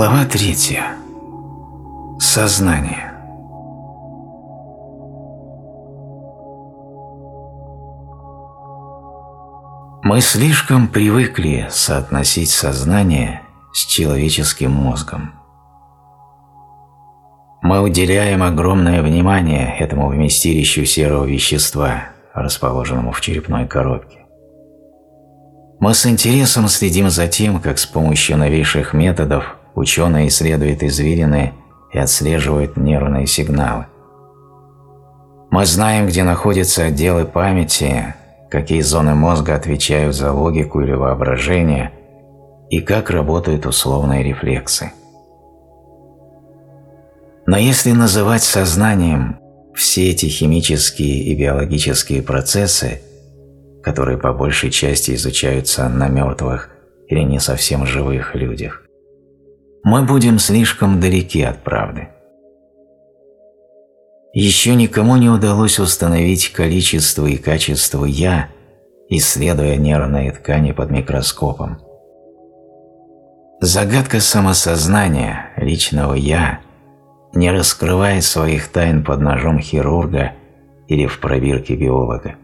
Глава третья. Сознание. Мы слишком привыкли соотносить сознание с человеческим мозгом. Мы уделяем огромное внимание этому вместилищу серого вещества, расположенному в черепной коробке. Мы с интересом следим за тем, как с помощью новейших методов ученые исследуют извилины и отслеживают нервные сигналы. Мы знаем, где находятся отделы памяти, какие зоны мозга отвечают за логику или воображение и как работают условные рефлексы. Но если называть сознанием все эти химические и биологические процессы, которые по большей части изучаются на мертвых или не совсем живых людях, мы будем слишком далеки от правды. Еще никому не удалось установить количество и качество «я», исследуя нервные ткани под микроскопом. Загадка самосознания, личного «я», не раскрывает своих тайн под ножом хирурга или в пробирке биолога.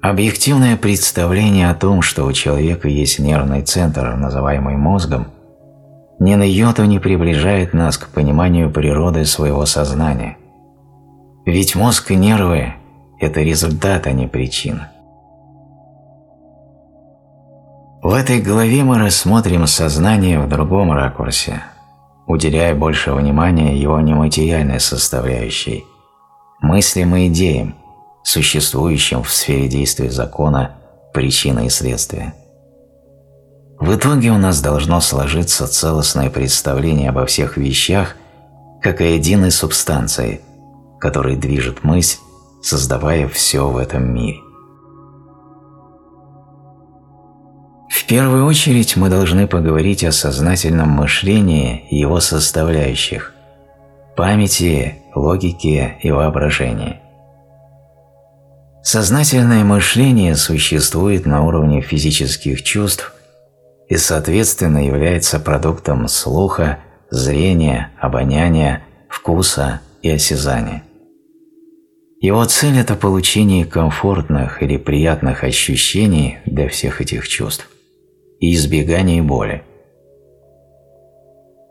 Объективное представление о том, что у человека есть нервный центр, называемый мозгом, ни на йоту не приближает нас к пониманию природы своего сознания. Ведь мозг и нервы – это результат, а не причина. В этой главе мы рассмотрим сознание в другом ракурсе, уделяя больше внимания его нематериальной составляющей – мыслям и идеям – существующим в сфере действия закона причины и следствия. В итоге у нас должно сложиться целостное представление обо всех вещах как о единой субстанции, которая движет мысль, создавая все в этом мире. В первую очередь мы должны поговорить о сознательном мышлении и его составляющих – памяти, логике и воображении – Сознательное мышление существует на уровне физических чувств и, соответственно, является продуктом слуха, зрения, обоняния, вкуса и осязания. Его цель – это получение комфортных или приятных ощущений для всех этих чувств и избегание боли.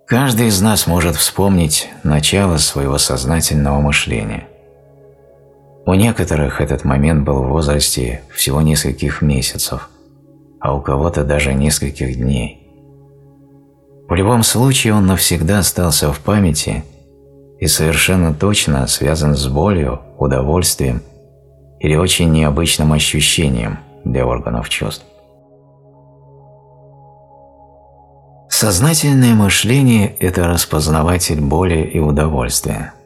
Каждый из нас может вспомнить начало своего сознательного мышления – у некоторых этот момент был в возрасте всего нескольких месяцев, а у кого-то даже нескольких дней. В любом случае он навсегда остался в памяти и совершенно точно связан с болью, удовольствием или очень необычным ощущением для органов чувств. Сознательное мышление – это распознаватель боли и удовольствия –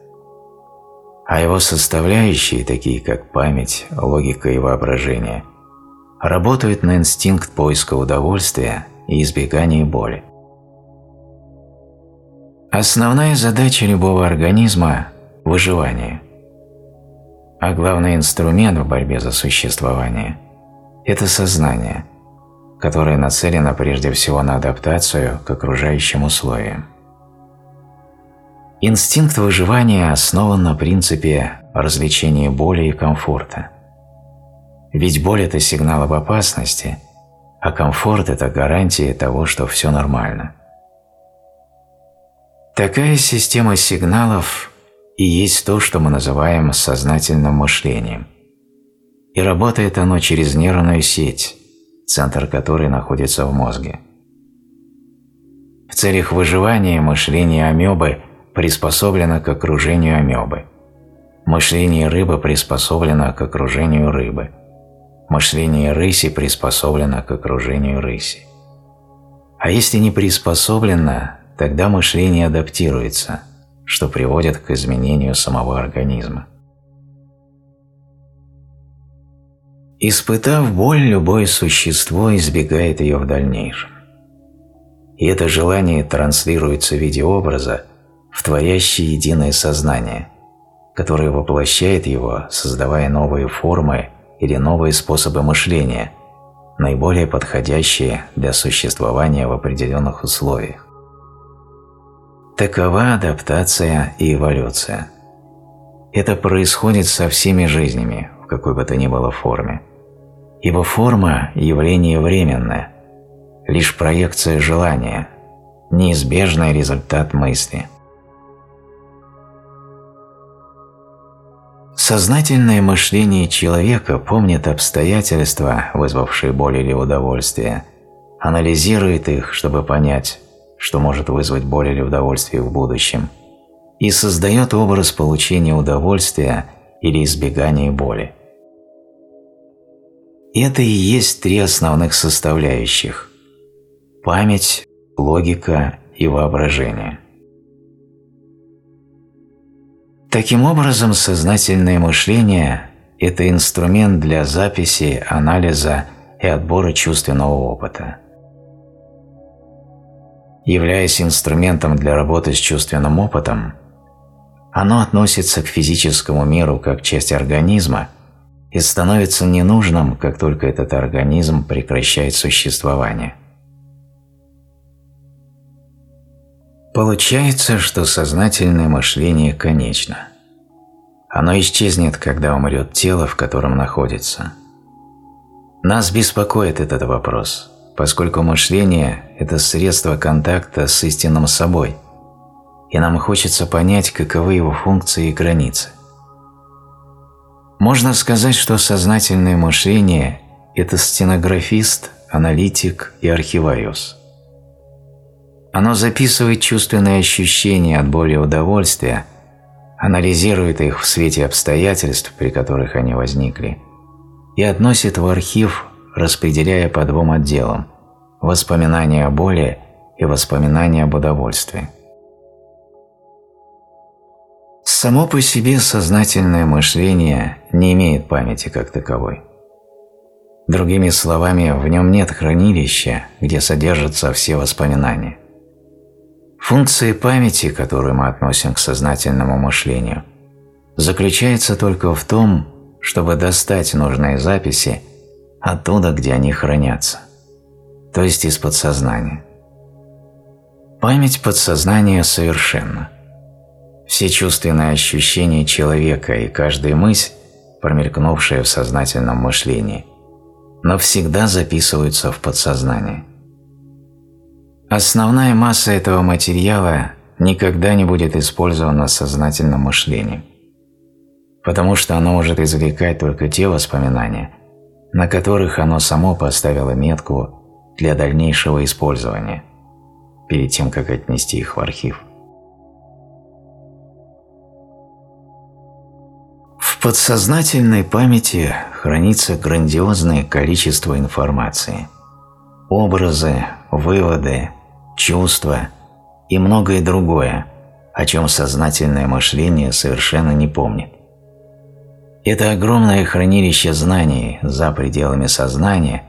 а его составляющие, такие как память, логика и воображение, работают на инстинкт поиска удовольствия и избегания боли. Основная задача любого организма – выживание. А главный инструмент в борьбе за существование – это сознание, которое нацелено прежде всего на адаптацию к окружающим условиям. Инстинкт выживания основан на принципе развлечения боли и комфорта. Ведь боль – это сигнал об опасности, а комфорт – это гарантия того, что все нормально. Такая система сигналов и есть то, что мы называем сознательным мышлением. И работает оно через нервную сеть, центр которой находится в мозге. В целях выживания мышление амебы – приспособлено к окружению амебы. Мышление рыбы приспособлено к окружению рыбы. Мышление рыси приспособлено к окружению рыси. А если не приспособлено, тогда мышление адаптируется, что приводит к изменению самого организма. Испытав боль, любое существо избегает ее в дальнейшем. И это желание транслируется в виде образа, в творящее единое сознание, которое воплощает его, создавая новые формы или новые способы мышления, наиболее подходящие для существования в определенных условиях. Такова адаптация и эволюция. Это происходит со всеми жизнями, в какой бы то ни было форме. Ибо форма – явление временное, лишь проекция желания, неизбежный результат мысли. Сознательное мышление человека помнит обстоятельства, вызвавшие боль или удовольствие, анализирует их, чтобы понять, что может вызвать боль или удовольствие в будущем, и создает образ получения удовольствия или избегания боли. Это и есть три основных составляющих – память, логика и воображение. Таким образом, сознательное мышление – это инструмент для записи, анализа и отбора чувственного опыта. Являясь инструментом для работы с чувственным опытом, оно относится к физическому миру как часть организма и становится ненужным, как только этот организм прекращает существование. Получается, что сознательное мышление конечно. Оно исчезнет, когда умрет тело, в котором находится. Нас беспокоит этот вопрос, поскольку мышление – это средство контакта с истинным собой, и нам хочется понять, каковы его функции и границы. Можно сказать, что сознательное мышление – это стенографист, аналитик и архивариус – оно записывает чувственные ощущения от боли и удовольствия, анализирует их в свете обстоятельств, при которых они возникли, и относит в архив, распределяя по двум отделам – воспоминания о боли и воспоминания об удовольствии. Само по себе сознательное мышление не имеет памяти как таковой. Другими словами, в нем нет хранилища, где содержатся все воспоминания. Функция памяти, которую мы относим к сознательному мышлению, заключается только в том, чтобы достать нужные записи оттуда, где они хранятся, то есть из подсознания. Память подсознания совершенна. Все чувственные ощущения человека и каждая мысль, промелькнувшая в сознательном мышлении, навсегда записываются в подсознание. Основная масса этого материала никогда не будет использована сознательным мышлением, потому что оно может извлекать только те воспоминания, на которых оно само поставило метку для дальнейшего использования, перед тем, как отнести их в архив. В подсознательной памяти хранится грандиозное количество информации. Образы, выводы, чувства и многое другое, о чем сознательное мышление совершенно не помнит. Это огромное хранилище знаний за пределами сознания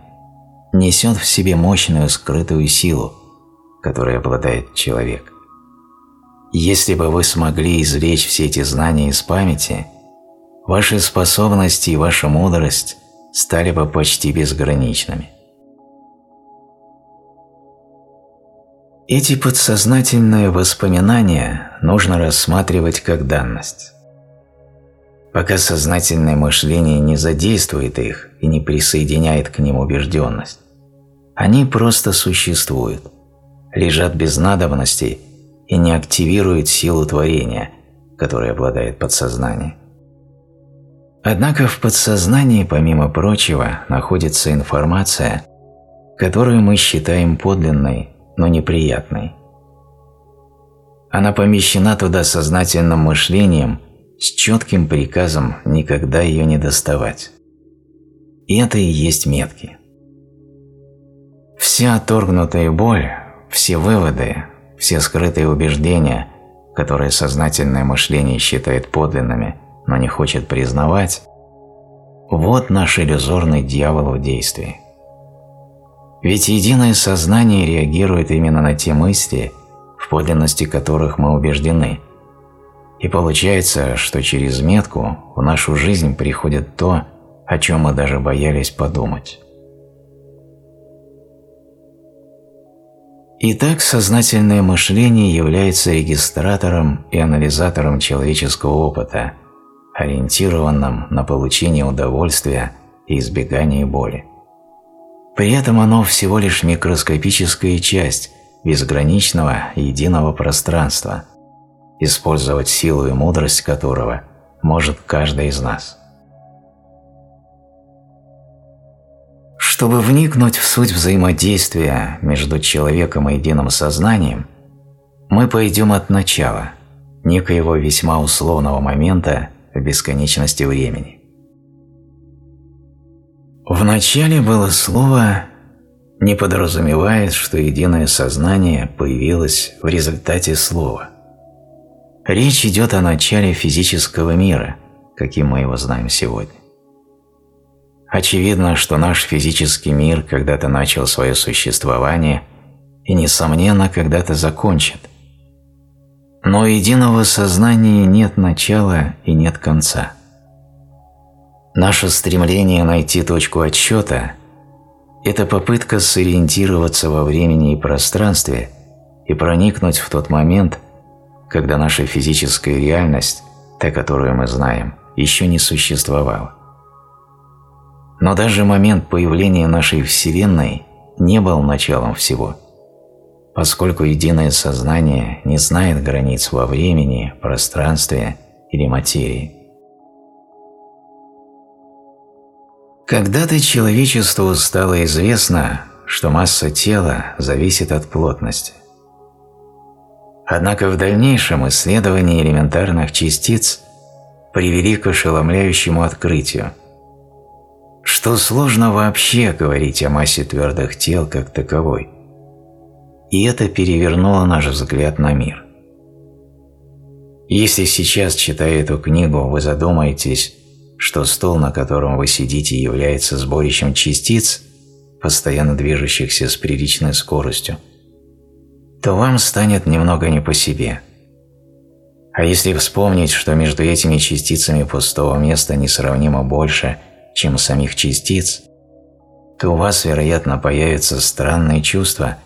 несет в себе мощную скрытую силу, которой обладает человек. Если бы вы смогли извлечь все эти знания из памяти, ваши способности и ваша мудрость стали бы почти безграничными. Эти подсознательные воспоминания нужно рассматривать как данность. Пока сознательное мышление не задействует их и не присоединяет к ним убежденность, они просто существуют, лежат без надобности и не активируют силу творения, которой обладает подсознание. Однако в подсознании, помимо прочего, находится информация, которую мы считаем подлинной но неприятной. Она помещена туда сознательным мышлением с четким приказом никогда ее не доставать. И это и есть метки. Вся отторгнутая боль, все выводы, все скрытые убеждения, которые сознательное мышление считает подлинными, но не хочет признавать, вот наш иллюзорный дьявол в действии. Ведь единое сознание реагирует именно на те мысли, в подлинности которых мы убеждены. И получается, что через метку в нашу жизнь приходит то, о чем мы даже боялись подумать. Итак, сознательное мышление является регистратором и анализатором человеческого опыта, ориентированным на получение удовольствия и избегание боли. При этом оно всего лишь микроскопическая часть безграничного единого пространства, использовать силу и мудрость которого может каждый из нас. Чтобы вникнуть в суть взаимодействия между человеком и единым сознанием, мы пойдем от начала, некоего весьма условного момента в бесконечности времени. В начале было слово, не подразумевает, что единое сознание появилось в результате слова. Речь идет о начале физического мира, каким мы его знаем сегодня. Очевидно, что наш физический мир когда-то начал свое существование и, несомненно, когда-то закончит. Но единого сознания нет начала и нет конца. Наше стремление найти точку отсчета – это попытка сориентироваться во времени и пространстве и проникнуть в тот момент, когда наша физическая реальность, та, которую мы знаем, еще не существовала. Но даже момент появления нашей Вселенной не был началом всего, поскольку единое сознание не знает границ во времени, пространстве или материи. Когда-то человечеству стало известно, что масса тела зависит от плотности. Однако в дальнейшем исследования элементарных частиц привели к ошеломляющему открытию – что сложно вообще говорить о массе твердых тел как таковой. И это перевернуло наш взгляд на мир. Если сейчас, читая эту книгу, вы задумаетесь, что стол, на котором вы сидите, является сборищем частиц, постоянно движущихся с приличной скоростью, то вам станет немного не по себе. А если вспомнить, что между этими частицами пустого места несравнимо больше – чем самих частиц, то у вас, вероятно, появится странное чувство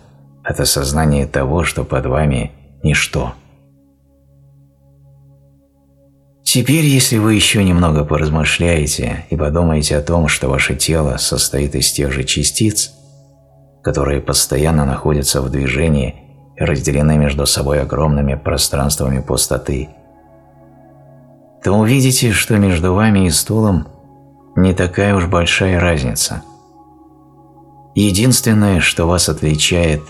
от осознания того, что под вами ничто. Теперь, если вы еще немного поразмышляете и подумаете о том, что ваше тело состоит из тех же частиц, которые постоянно находятся в движении и разделены между собой огромными пространствами пустоты, то увидите, что между вами и стулом не такая уж большая разница. Единственное, что вас отличает,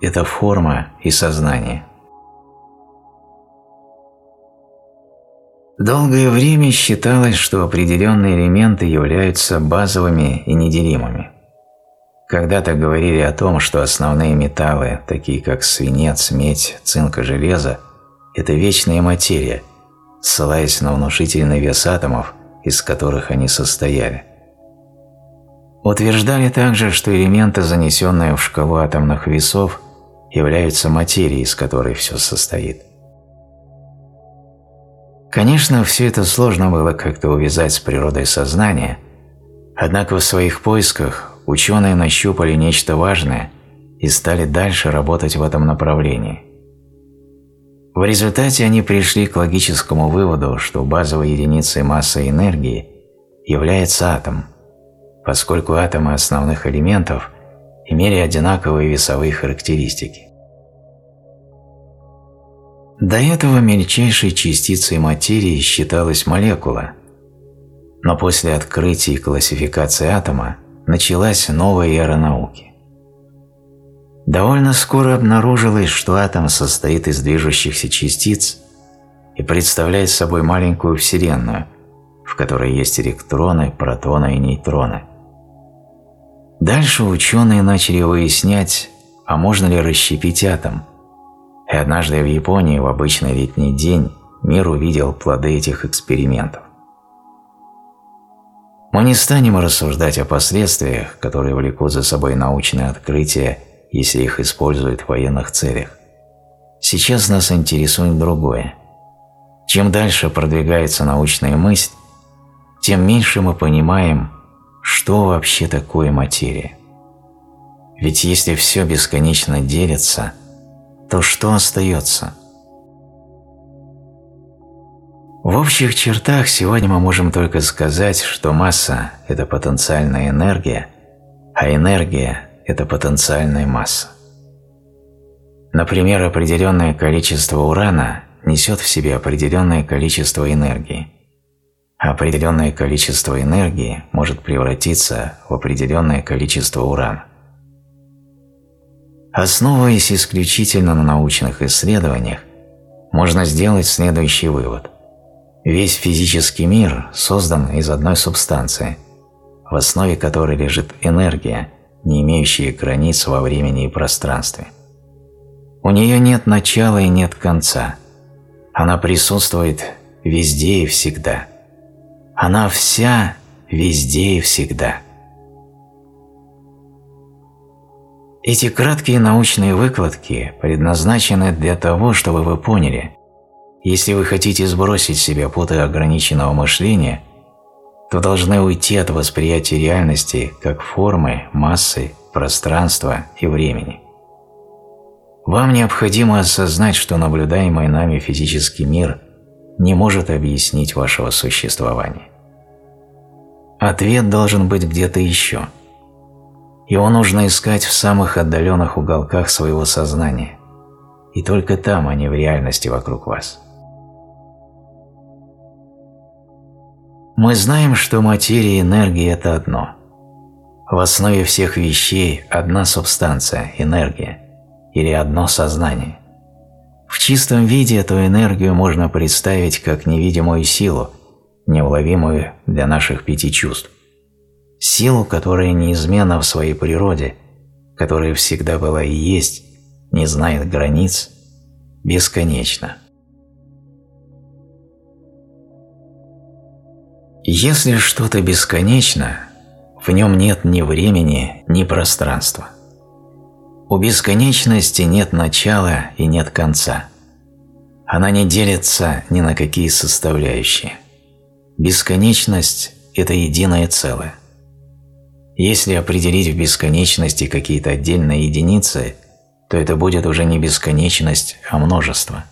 это форма и сознание. Долгое время считалось, что определенные элементы являются базовыми и неделимыми. Когда-то говорили о том, что основные металлы, такие как свинец, медь, цинк и железо, это вечная материя, ссылаясь на внушительный вес атомов – из которых они состояли. Утверждали также, что элементы, занесенные в шкалу атомных весов, являются материей, из которой все состоит. Конечно, все это сложно было как-то увязать с природой сознания, однако в своих поисках ученые нащупали нечто важное и стали дальше работать в этом направлении – в результате они пришли к логическому выводу, что базовой единицей массы энергии является атом, поскольку атомы основных элементов имели одинаковые весовые характеристики. До этого мельчайшей частицей материи считалась молекула, но после открытия и классификации атома началась новая эра науки. Довольно скоро обнаружилось, что атом состоит из движущихся частиц и представляет собой маленькую Вселенную, в которой есть электроны, протоны и нейтроны. Дальше ученые начали выяснять, а можно ли расщепить атом. И однажды в Японии в обычный летний день мир увидел плоды этих экспериментов. Мы не станем рассуждать о последствиях, которые влекут за собой научные открытия если их используют в военных целях. Сейчас нас интересует другое. Чем дальше продвигается научная мысль, тем меньше мы понимаем, что вообще такое материя. Ведь если все бесконечно делится, то что остается? В общих чертах сегодня мы можем только сказать, что масса – это потенциальная энергия, а энергия – это потенциальная масса. Например, определенное количество урана несет в себе определенное количество энергии, а определенное количество энергии может превратиться в определенное количество урана. Основываясь исключительно на научных исследованиях, можно сделать следующий вывод. Весь физический мир создан из одной субстанции, в основе которой лежит энергия, не имеющая границ во времени и пространстве. У нее нет начала и нет конца. Она присутствует везде и всегда. Она вся везде и всегда. Эти краткие научные выкладки предназначены для того, чтобы вы поняли, если вы хотите сбросить с себя путы ограниченного мышления, то должны уйти от восприятия реальности как формы, массы, пространства и времени. Вам необходимо осознать, что наблюдаемый нами физический мир не может объяснить вашего существования. Ответ должен быть где-то еще – его нужно искать в самых отдаленных уголках своего сознания, и только там, а не в реальности вокруг вас. Мы знаем, что материя и энергия – это одно. В основе всех вещей одна субстанция – энергия, или одно сознание. В чистом виде эту энергию можно представить как невидимую силу, неуловимую для наших пяти чувств силу, которая неизменна в своей природе, которая всегда была и есть, не знает границ, бесконечно. Если что-то бесконечно, в нем нет ни времени, ни пространства. У бесконечности нет начала и нет конца. Она не делится ни на какие составляющие. Бесконечность – это единое целое. Если определить в бесконечности какие-то отдельные единицы, то это будет уже не бесконечность, а множество.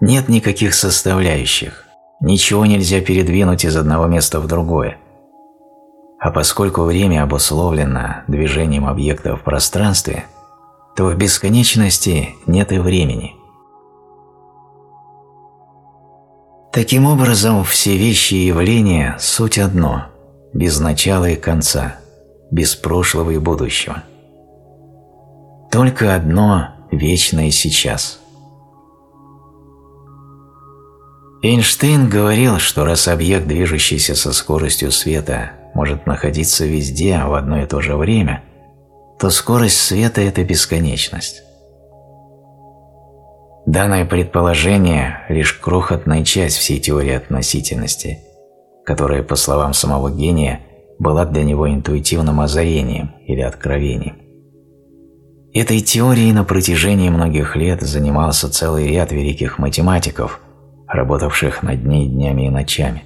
Нет никаких составляющих, ничего нельзя передвинуть из одного места в другое. А поскольку время обусловлено движением объекта в пространстве, то в бесконечности нет и времени. Таким образом, все вещи и явления – суть одно – без начала и конца, без прошлого и будущего. Только одно вечное сейчас. Эйнштейн говорил, что раз объект, движущийся со скоростью света, может находиться везде в одно и то же время, то скорость света – это бесконечность. Данное предположение – лишь крохотная часть всей теории относительности – которая, по словам самого гения, была для него интуитивным озарением или откровением. Этой теорией на протяжении многих лет занимался целый ряд великих математиков, работавших над ней днями и ночами.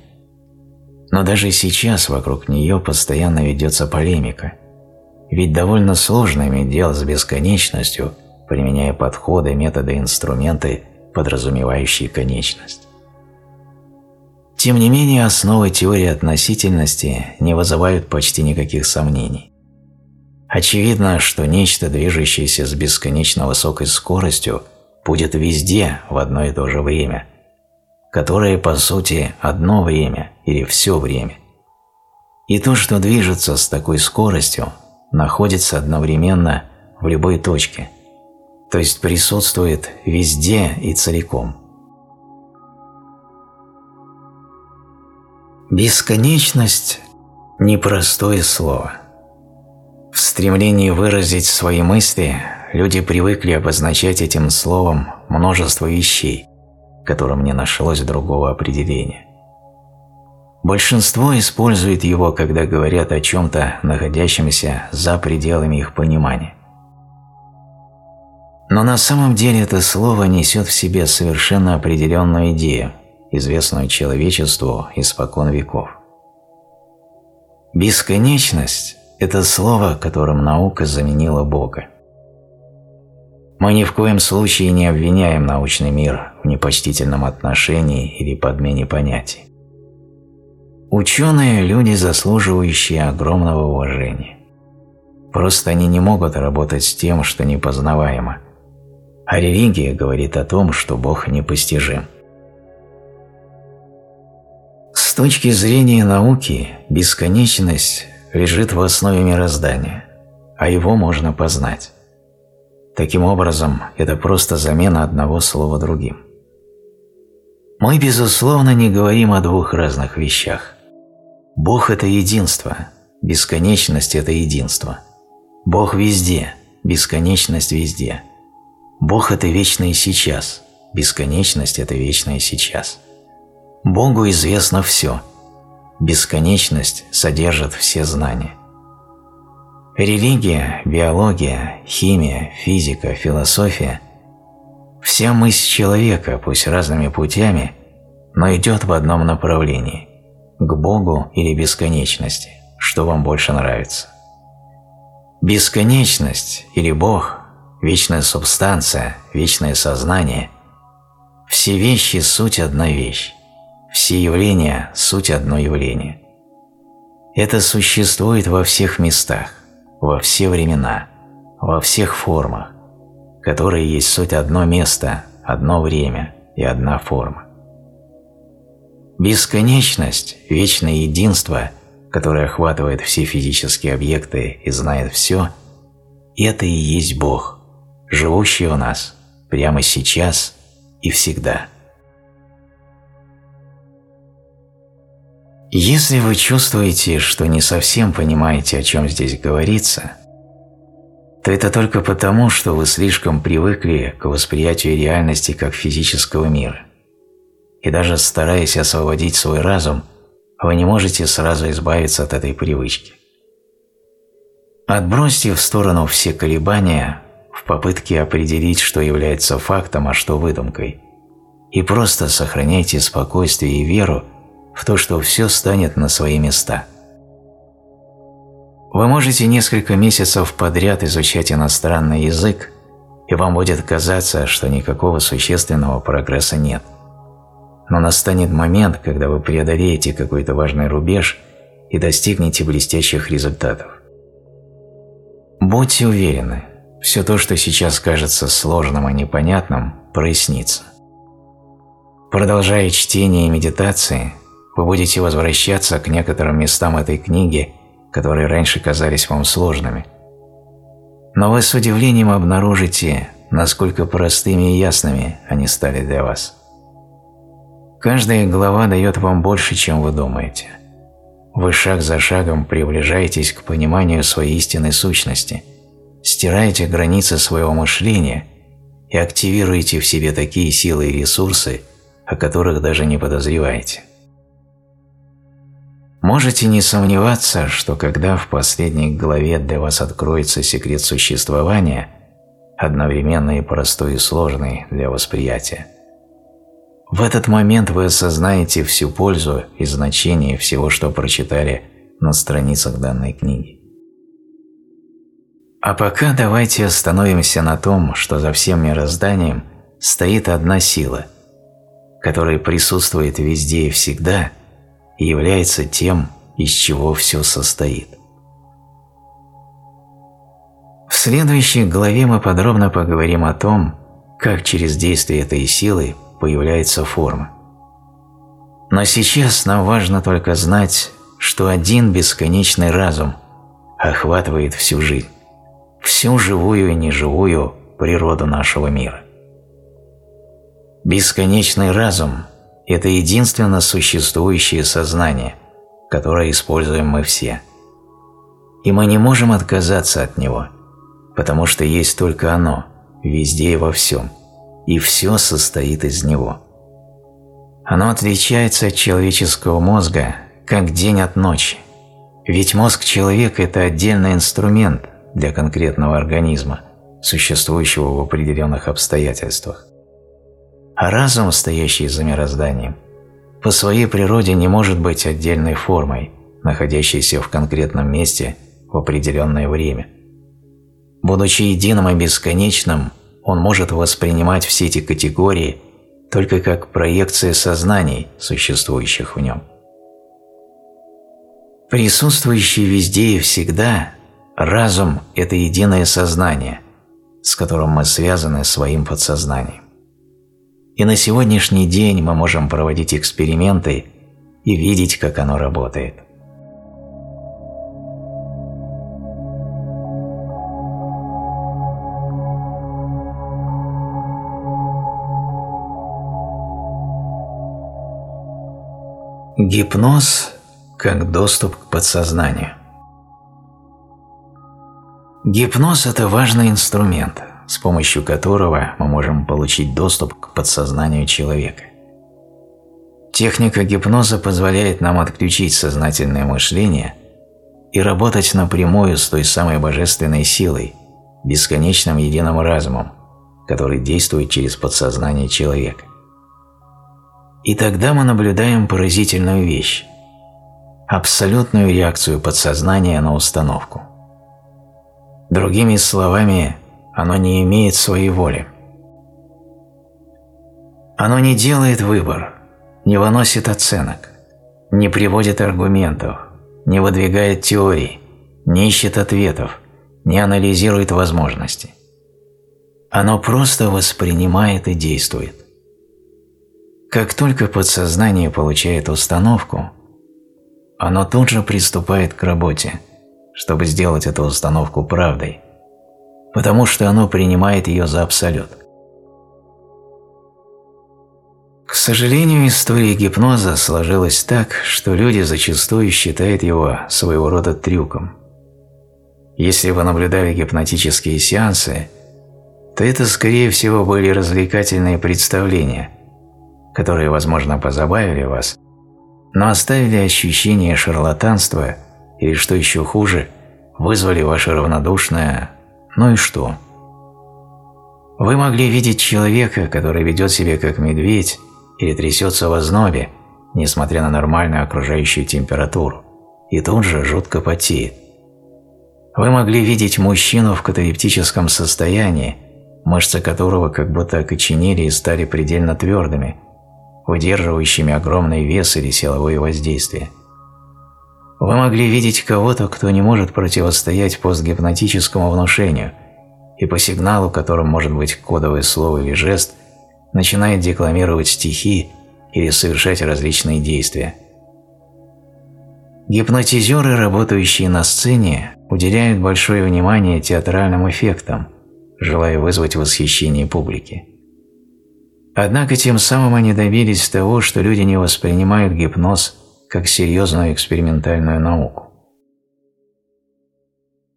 Но даже сейчас вокруг нее постоянно ведется полемика, ведь довольно сложно иметь дело с бесконечностью, применяя подходы, методы, инструменты, подразумевающие конечность. Тем не менее, основы теории относительности не вызывают почти никаких сомнений. Очевидно, что нечто, движущееся с бесконечно высокой скоростью, будет везде в одно и то же время, которое, по сути, одно время или все время. И то, что движется с такой скоростью, находится одновременно в любой точке, то есть присутствует везде и целиком – Бесконечность – непростое слово. В стремлении выразить свои мысли люди привыкли обозначать этим словом множество вещей, которым не нашлось другого определения. Большинство использует его, когда говорят о чем-то, находящемся за пределами их понимания. Но на самом деле это слово несет в себе совершенно определенную идею – известную человечеству испокон веков. Бесконечность – это слово, которым наука заменила Бога. Мы ни в коем случае не обвиняем научный мир в непочтительном отношении или подмене понятий. Ученые – люди, заслуживающие огромного уважения. Просто они не могут работать с тем, что непознаваемо. А религия говорит о том, что Бог непостижим. Точки зрения науки, бесконечность лежит в основе мироздания, а его можно познать. Таким образом, это просто замена одного слова другим. Мы, безусловно, не говорим о двух разных вещах. Бог – это единство, бесконечность – это единство. Бог везде, бесконечность везде. Бог – это вечное сейчас, бесконечность – это вечное сейчас. Богу известно все. Бесконечность содержит все знания. Религия, биология, химия, физика, философия – вся мысль человека, пусть разными путями, но идет в одном направлении – к Богу или бесконечности, что вам больше нравится. Бесконечность или Бог, вечная субстанция, вечное сознание – все вещи – суть одна вещь, все явления – суть одно явление. Это существует во всех местах, во все времена, во всех формах, которые есть суть одно место, одно время и одна форма. Бесконечность, вечное единство, которое охватывает все физические объекты и знает все, это и есть Бог, живущий у нас прямо сейчас и всегда. Если вы чувствуете, что не совсем понимаете, о чем здесь говорится, то это только потому, что вы слишком привыкли к восприятию реальности как физического мира. И даже стараясь освободить свой разум, вы не можете сразу избавиться от этой привычки. Отбросьте в сторону все колебания в попытке определить, что является фактом, а что выдумкой, и просто сохраняйте спокойствие и веру в то, что все станет на свои места. Вы можете несколько месяцев подряд изучать иностранный язык, и вам будет казаться, что никакого существенного прогресса нет. Но настанет момент, когда вы преодолеете какой-то важный рубеж и достигнете блестящих результатов. Будьте уверены, все то, что сейчас кажется сложным и непонятным, прояснится. Продолжая чтение и медитации, вы будете возвращаться к некоторым местам этой книги, которые раньше казались вам сложными. Но вы с удивлением обнаружите, насколько простыми и ясными они стали для вас. Каждая глава дает вам больше, чем вы думаете. Вы шаг за шагом приближаетесь к пониманию своей истинной сущности, стираете границы своего мышления и активируете в себе такие силы и ресурсы, о которых даже не подозреваете. Можете не сомневаться, что когда в последней главе для вас откроется секрет существования, одновременно и простой и сложный для восприятия, в этот момент вы осознаете всю пользу и значение всего, что прочитали на страницах данной книги. А пока давайте остановимся на том, что за всем мирозданием стоит одна сила, которая присутствует везде и всегда – и является тем, из чего все состоит. В следующей главе мы подробно поговорим о том, как через действие этой силы появляется форма. Но сейчас нам важно только знать, что один бесконечный разум охватывает всю жизнь, всю живую и неживую природу нашего мира. Бесконечный разум это единственно существующее сознание, которое используем мы все. И мы не можем отказаться от него, потому что есть только оно, везде и во всем, и все состоит из него. Оно отличается от человеческого мозга, как день от ночи, ведь мозг человека – это отдельный инструмент для конкретного организма, существующего в определенных обстоятельствах. А разум, стоящий за мирозданием, по своей природе не может быть отдельной формой, находящейся в конкретном месте в определенное время. Будучи единым и бесконечным, он может воспринимать все эти категории только как проекция сознаний, существующих в нем. Присутствующий везде и всегда, разум – это единое сознание, с которым мы связаны своим подсознанием. И на сегодняшний день мы можем проводить эксперименты и видеть, как оно работает. Гипноз как доступ к подсознанию. Гипноз – это важный инструмент, с помощью которого мы можем получить доступ к подсознанию человека. Техника гипноза позволяет нам отключить сознательное мышление и работать напрямую с той самой божественной силой, бесконечным единым разумом, который действует через подсознание человека. И тогда мы наблюдаем поразительную вещь – абсолютную реакцию подсознания на установку. Другими словами, оно не имеет своей воли. Оно не делает выбор, не выносит оценок, не приводит аргументов, не выдвигает теорий, не ищет ответов, не анализирует возможности. Оно просто воспринимает и действует. Как только подсознание получает установку, оно тут же приступает к работе, чтобы сделать эту установку правдой, потому что оно принимает ее за абсолют. К сожалению, история гипноза сложилась так, что люди зачастую считают его своего рода трюком. Если вы наблюдали гипнотические сеансы, то это, скорее всего, были развлекательные представления – которые, возможно, позабавили вас, но оставили ощущение шарлатанства или, что еще хуже, вызвали ваше равнодушное «ну и что?». Вы могли видеть человека, который ведет себя как медведь или трясется в ознобе, несмотря на нормальную окружающую температуру, и тут же жутко потеет. Вы могли видеть мужчину в каталептическом состоянии, мышцы которого как будто окоченели и стали предельно твердыми – удерживающими огромный вес или силовые воздействия. Вы могли видеть кого-то, кто не может противостоять постгипнотическому внушению, и по сигналу, которым может быть кодовое слово или жест, начинает декламировать стихи или совершать различные действия. Гипнотизеры, работающие на сцене, уделяют большое внимание театральным эффектам, желая вызвать восхищение публики. Однако тем самым они добились того, что люди не воспринимают гипноз как серьезную экспериментальную науку.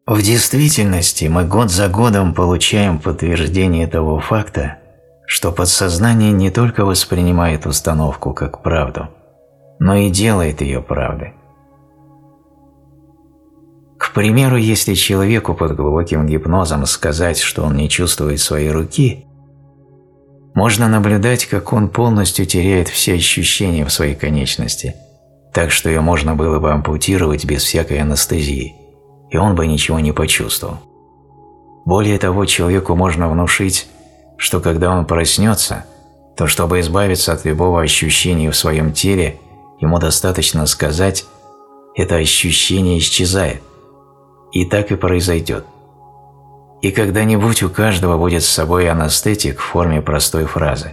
В действительности мы год за годом получаем подтверждение того факта, что подсознание не только воспринимает установку как правду, но и делает ее правдой. К примеру, если человеку под глубоким гипнозом сказать, что он не чувствует своей руки, можно наблюдать, как он полностью теряет все ощущения в своей конечности, так что ее можно было бы ампутировать без всякой анестезии, и он бы ничего не почувствовал. Более того, человеку можно внушить, что когда он проснется, то чтобы избавиться от любого ощущения в своем теле, ему достаточно сказать «это ощущение исчезает». И так и произойдет. И когда-нибудь у каждого будет с собой анестетик в форме простой фразы.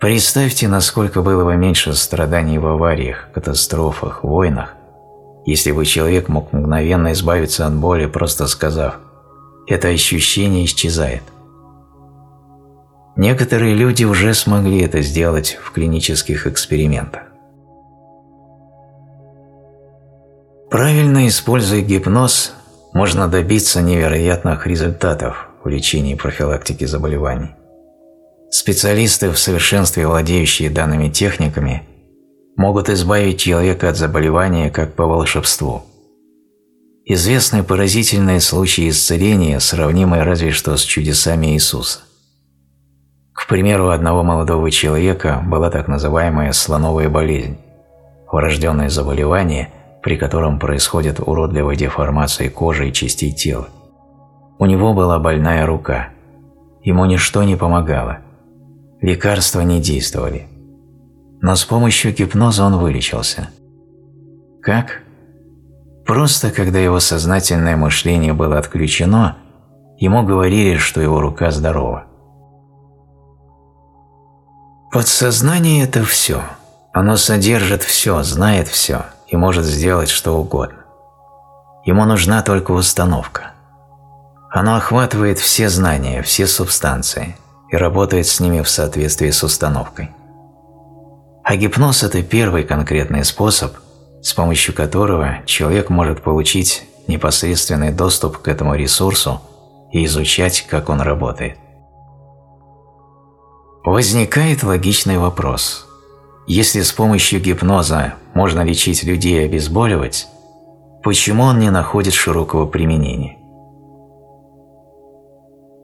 Представьте, насколько было бы меньше страданий в авариях, катастрофах, войнах, если бы человек мог мгновенно избавиться от боли, просто сказав «это ощущение исчезает». Некоторые люди уже смогли это сделать в клинических экспериментах. Правильно используя гипноз, можно добиться невероятных результатов в лечении и профилактике заболеваний. Специалисты, в совершенстве владеющие данными техниками, могут избавить человека от заболевания как по волшебству. Известны поразительные случаи исцеления, сравнимые разве что с чудесами Иисуса. К примеру, у одного молодого человека была так называемая слоновая болезнь, врожденное заболевание, при котором происходит уродливая деформация кожи и частей тела. У него была больная рука. Ему ничто не помогало. Лекарства не действовали. Но с помощью гипноза он вылечился. Как? Просто когда его сознательное мышление было отключено, ему говорили, что его рука здорова. Подсознание – это все. Оно содержит все, знает все и может сделать что угодно. Ему нужна только установка. Оно охватывает все знания, все субстанции и работает с ними в соответствии с установкой. А гипноз – это первый конкретный способ, с помощью которого человек может получить непосредственный доступ к этому ресурсу и изучать, как он работает. Возникает логичный вопрос. Если с помощью гипноза можно лечить людей и обезболивать, почему он не находит широкого применения?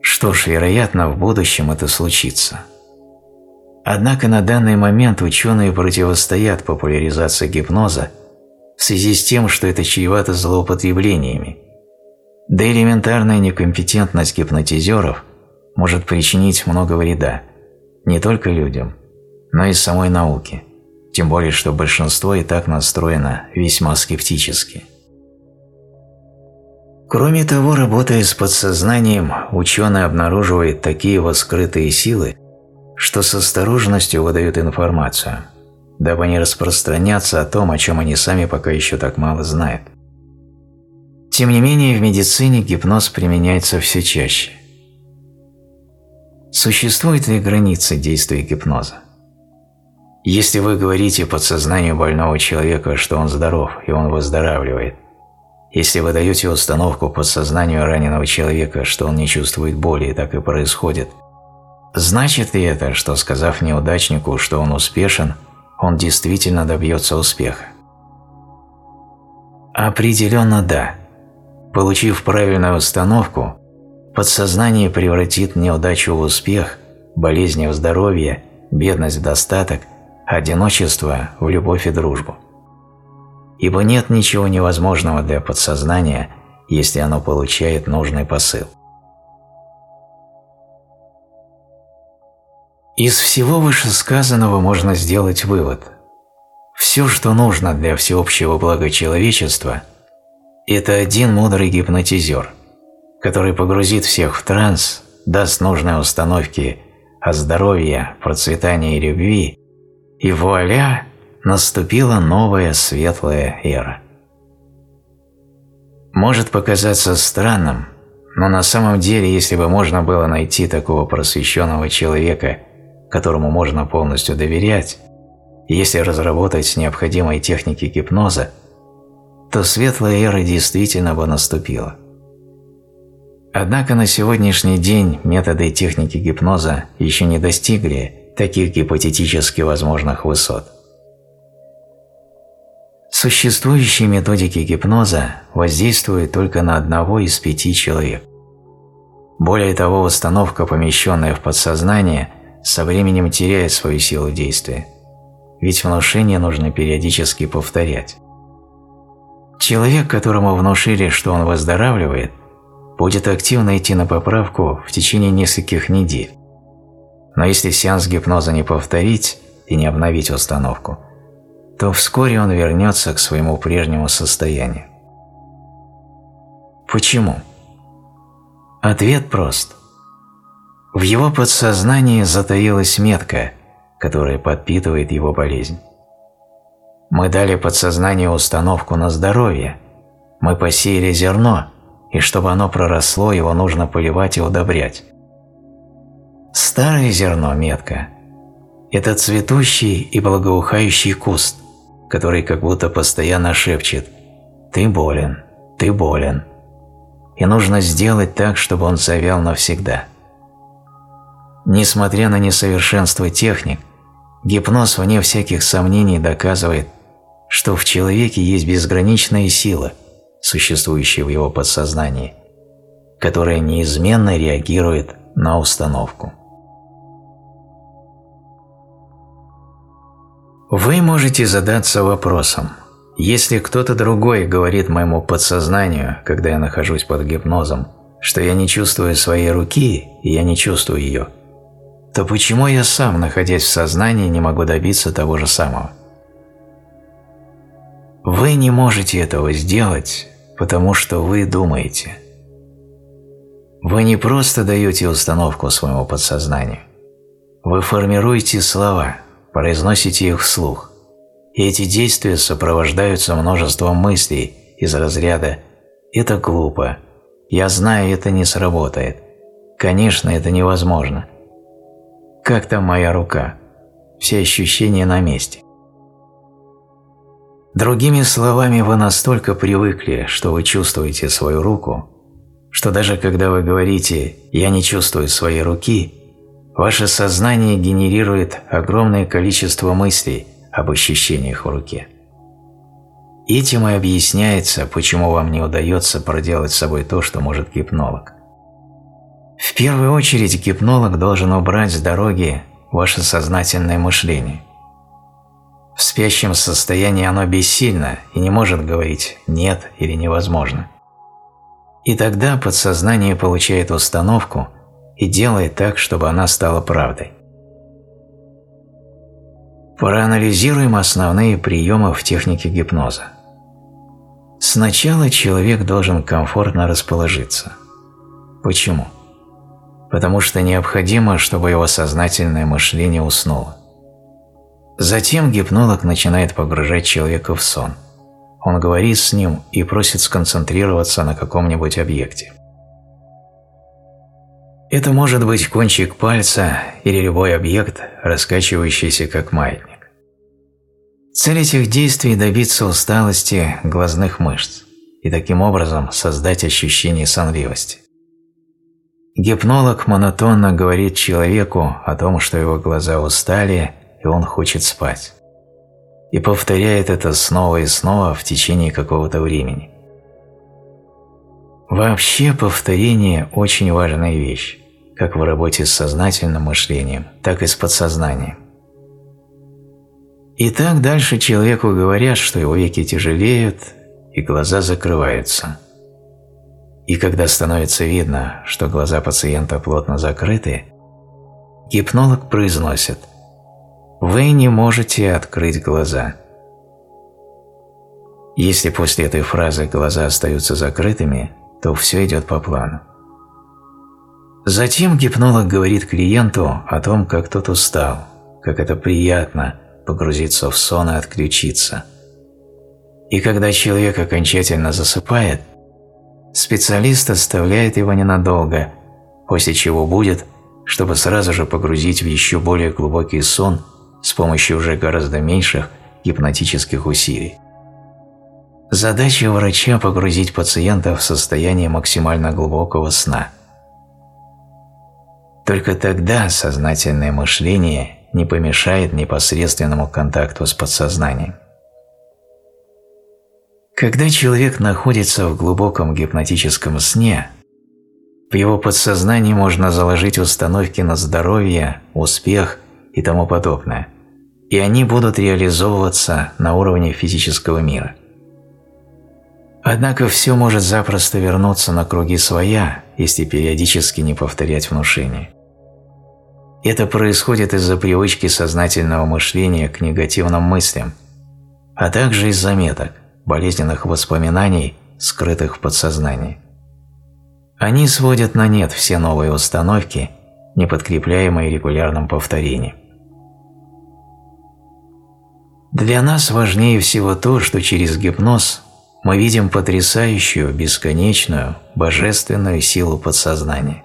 Что ж, вероятно, в будущем это случится. Однако на данный момент ученые противостоят популяризации гипноза в связи с тем, что это чревато злоупотреблениями. Да элементарная некомпетентность гипнотизеров может причинить много вреда не только людям, но и самой науке, тем более что большинство и так настроено весьма скептически. Кроме того, работая с подсознанием, ученый обнаруживает такие скрытые силы, что с осторожностью выдают информацию, дабы не распространяться о том, о чем они сами пока еще так мало знают. Тем не менее, в медицине гипноз применяется все чаще. Существуют ли границы действия гипноза? Если вы говорите подсознанию больного человека, что он здоров и он выздоравливает, если вы даете установку подсознанию раненого человека, что он не чувствует боли, и так и происходит, значит ли это, что сказав неудачнику, что он успешен, он действительно добьется успеха? Определенно да. Получив правильную установку, подсознание превратит неудачу в успех, болезни в здоровье, бедность в достаток, одиночество в любовь и дружбу ибо нет ничего невозможного для подсознания, если оно получает нужный посыл. Из всего вышесказанного можно сделать вывод. Все, что нужно для всеобщего блага человечества, это один мудрый гипнотизер, который погрузит всех в транс, даст нужные установки о здоровье, процветании и любви, и вуаля, наступила новая светлая эра. Может показаться странным, но на самом деле, если бы можно было найти такого просвещенного человека, которому можно полностью доверять, если разработать необходимые техники гипноза, то светлая эра действительно бы наступила. Однако на сегодняшний день методы и техники гипноза еще не достигли таких гипотетически возможных высот. Существующие методики гипноза воздействуют только на одного из пяти человек. Более того, установка, помещенная в подсознание, со временем теряет свою силу действия, ведь внушение нужно периодически повторять. Человек, которому внушили, что он выздоравливает, будет активно идти на поправку в течение нескольких недель. Но если сеанс гипноза не повторить и не обновить установку – то вскоре он вернется к своему прежнему состоянию. Почему? Ответ прост. В его подсознании затаилась метка, которая подпитывает его болезнь. Мы дали подсознанию установку на здоровье, мы посеяли зерно, и чтобы оно проросло, его нужно поливать и удобрять. Старое зерно, метка, это цветущий и благоухающий куст, который как будто постоянно шепчет «Ты болен, ты болен». И нужно сделать так, чтобы он завял навсегда. Несмотря на несовершенство техник, гипноз вне всяких сомнений доказывает, что в человеке есть безграничная сила, существующая в его подсознании, которая неизменно реагирует на установку. Вы можете задаться вопросом, Если кто-то другой говорит моему подсознанию, когда я нахожусь под гипнозом, что я не чувствую своей руки и я не чувствую ее, то почему я сам, находясь в сознании, не могу добиться того же самого? Вы не можете этого сделать, потому что вы думаете. Вы не просто даете установку своему подсознанию. Вы формируете слова, произносите их вслух. И эти действия сопровождаются множеством мыслей из разряда «это глупо», «я знаю, это не сработает», «конечно, это невозможно», «как там моя рука», все ощущения на месте. Другими словами, вы настолько привыкли, что вы чувствуете свою руку, что даже когда вы говорите «я не чувствую своей руки», ваше сознание генерирует огромное количество мыслей об ощущениях в руке. Этим и объясняется, почему вам не удается проделать с собой то, что может гипнолог. В первую очередь гипнолог должен убрать с дороги ваше сознательное мышление – в спящем состоянии оно бессильно и не может говорить «нет» или «невозможно». И тогда подсознание получает установку и делает так, чтобы она стала правдой. Проанализируем основные приемы в технике гипноза. Сначала человек должен комфортно расположиться. Почему? Потому что необходимо, чтобы его сознательное мышление уснуло. Затем гипнолог начинает погружать человека в сон. Он говорит с ним и просит сконцентрироваться на каком-нибудь объекте. Это может быть кончик пальца или любой объект, раскачивающийся как маятник. Цель этих действий – добиться усталости глазных мышц и таким образом создать ощущение сонливости. Гипнолог монотонно говорит человеку о том, что его глаза устали – и он хочет спать. И повторяет это снова и снова в течение какого-то времени. Вообще повторение – очень важная вещь, как в работе с сознательным мышлением, так и с подсознанием. И так дальше человеку говорят, что его веки тяжелеют и глаза закрываются. И когда становится видно, что глаза пациента плотно закрыты, гипнолог произносит – вы не можете открыть глаза. Если после этой фразы глаза остаются закрытыми, то все идет по плану. Затем гипнолог говорит клиенту о том, как тот устал, как это приятно погрузиться в сон и отключиться. И когда человек окончательно засыпает, специалист оставляет его ненадолго, после чего будет, чтобы сразу же погрузить в еще более глубокий сон – с помощью уже гораздо меньших гипнотических усилий. Задача врача – погрузить пациента в состояние максимально глубокого сна. Только тогда сознательное мышление не помешает непосредственному контакту с подсознанием. Когда человек находится в глубоком гипнотическом сне, в его подсознании можно заложить установки на здоровье, успех и тому подобное и они будут реализовываться на уровне физического мира. Однако все может запросто вернуться на круги своя, если периодически не повторять внушение. Это происходит из-за привычки сознательного мышления к негативным мыслям, а также из заметок, болезненных воспоминаний, скрытых в подсознании. Они сводят на нет все новые установки, не подкрепляемые регулярным повторением. Для нас важнее всего то, что через гипноз мы видим потрясающую, бесконечную, божественную силу подсознания.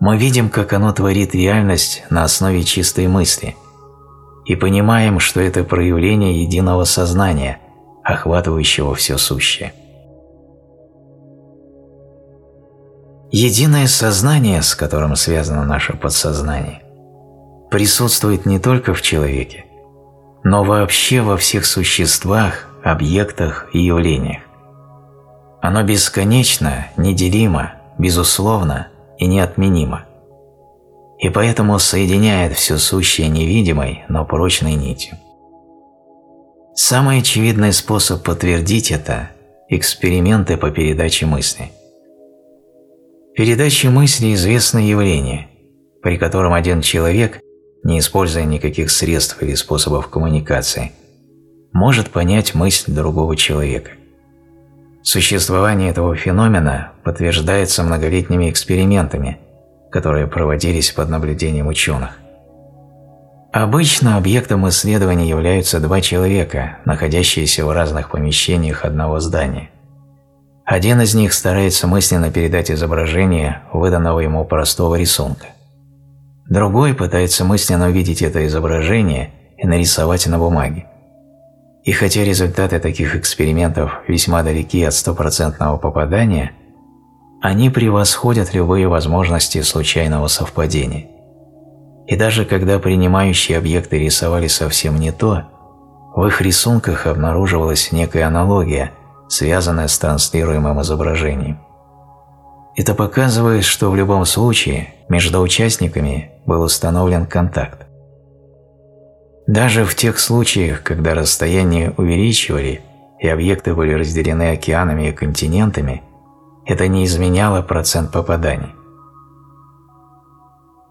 Мы видим, как оно творит реальность на основе чистой мысли и понимаем, что это проявление единого сознания, охватывающего все сущее. Единое сознание, с которым связано наше подсознание, присутствует не только в человеке, но вообще во всех существах, объектах и явлениях. Оно бесконечно, неделимо, безусловно и неотменимо. И поэтому соединяет все сущее невидимой, но прочной нитью. Самый очевидный способ подтвердить это – эксперименты по передаче мысли. Передача мысли – известное явление, при котором один человек, не используя никаких средств или способов коммуникации, может понять мысль другого человека. Существование этого феномена подтверждается многолетними экспериментами, которые проводились под наблюдением ученых. Обычно объектом исследования являются два человека, находящиеся в разных помещениях одного здания. Один из них старается мысленно передать изображение выданного ему простого рисунка. Другой пытается мысленно увидеть это изображение и нарисовать на бумаге. И хотя результаты таких экспериментов весьма далеки от стопроцентного попадания, они превосходят любые возможности случайного совпадения. И даже когда принимающие объекты рисовали совсем не то, в их рисунках обнаруживалась некая аналогия, связанная с транслируемым изображением. Это показывает, что в любом случае между участниками был установлен контакт. Даже в тех случаях, когда расстояние увеличивали и объекты были разделены океанами и континентами, это не изменяло процент попаданий.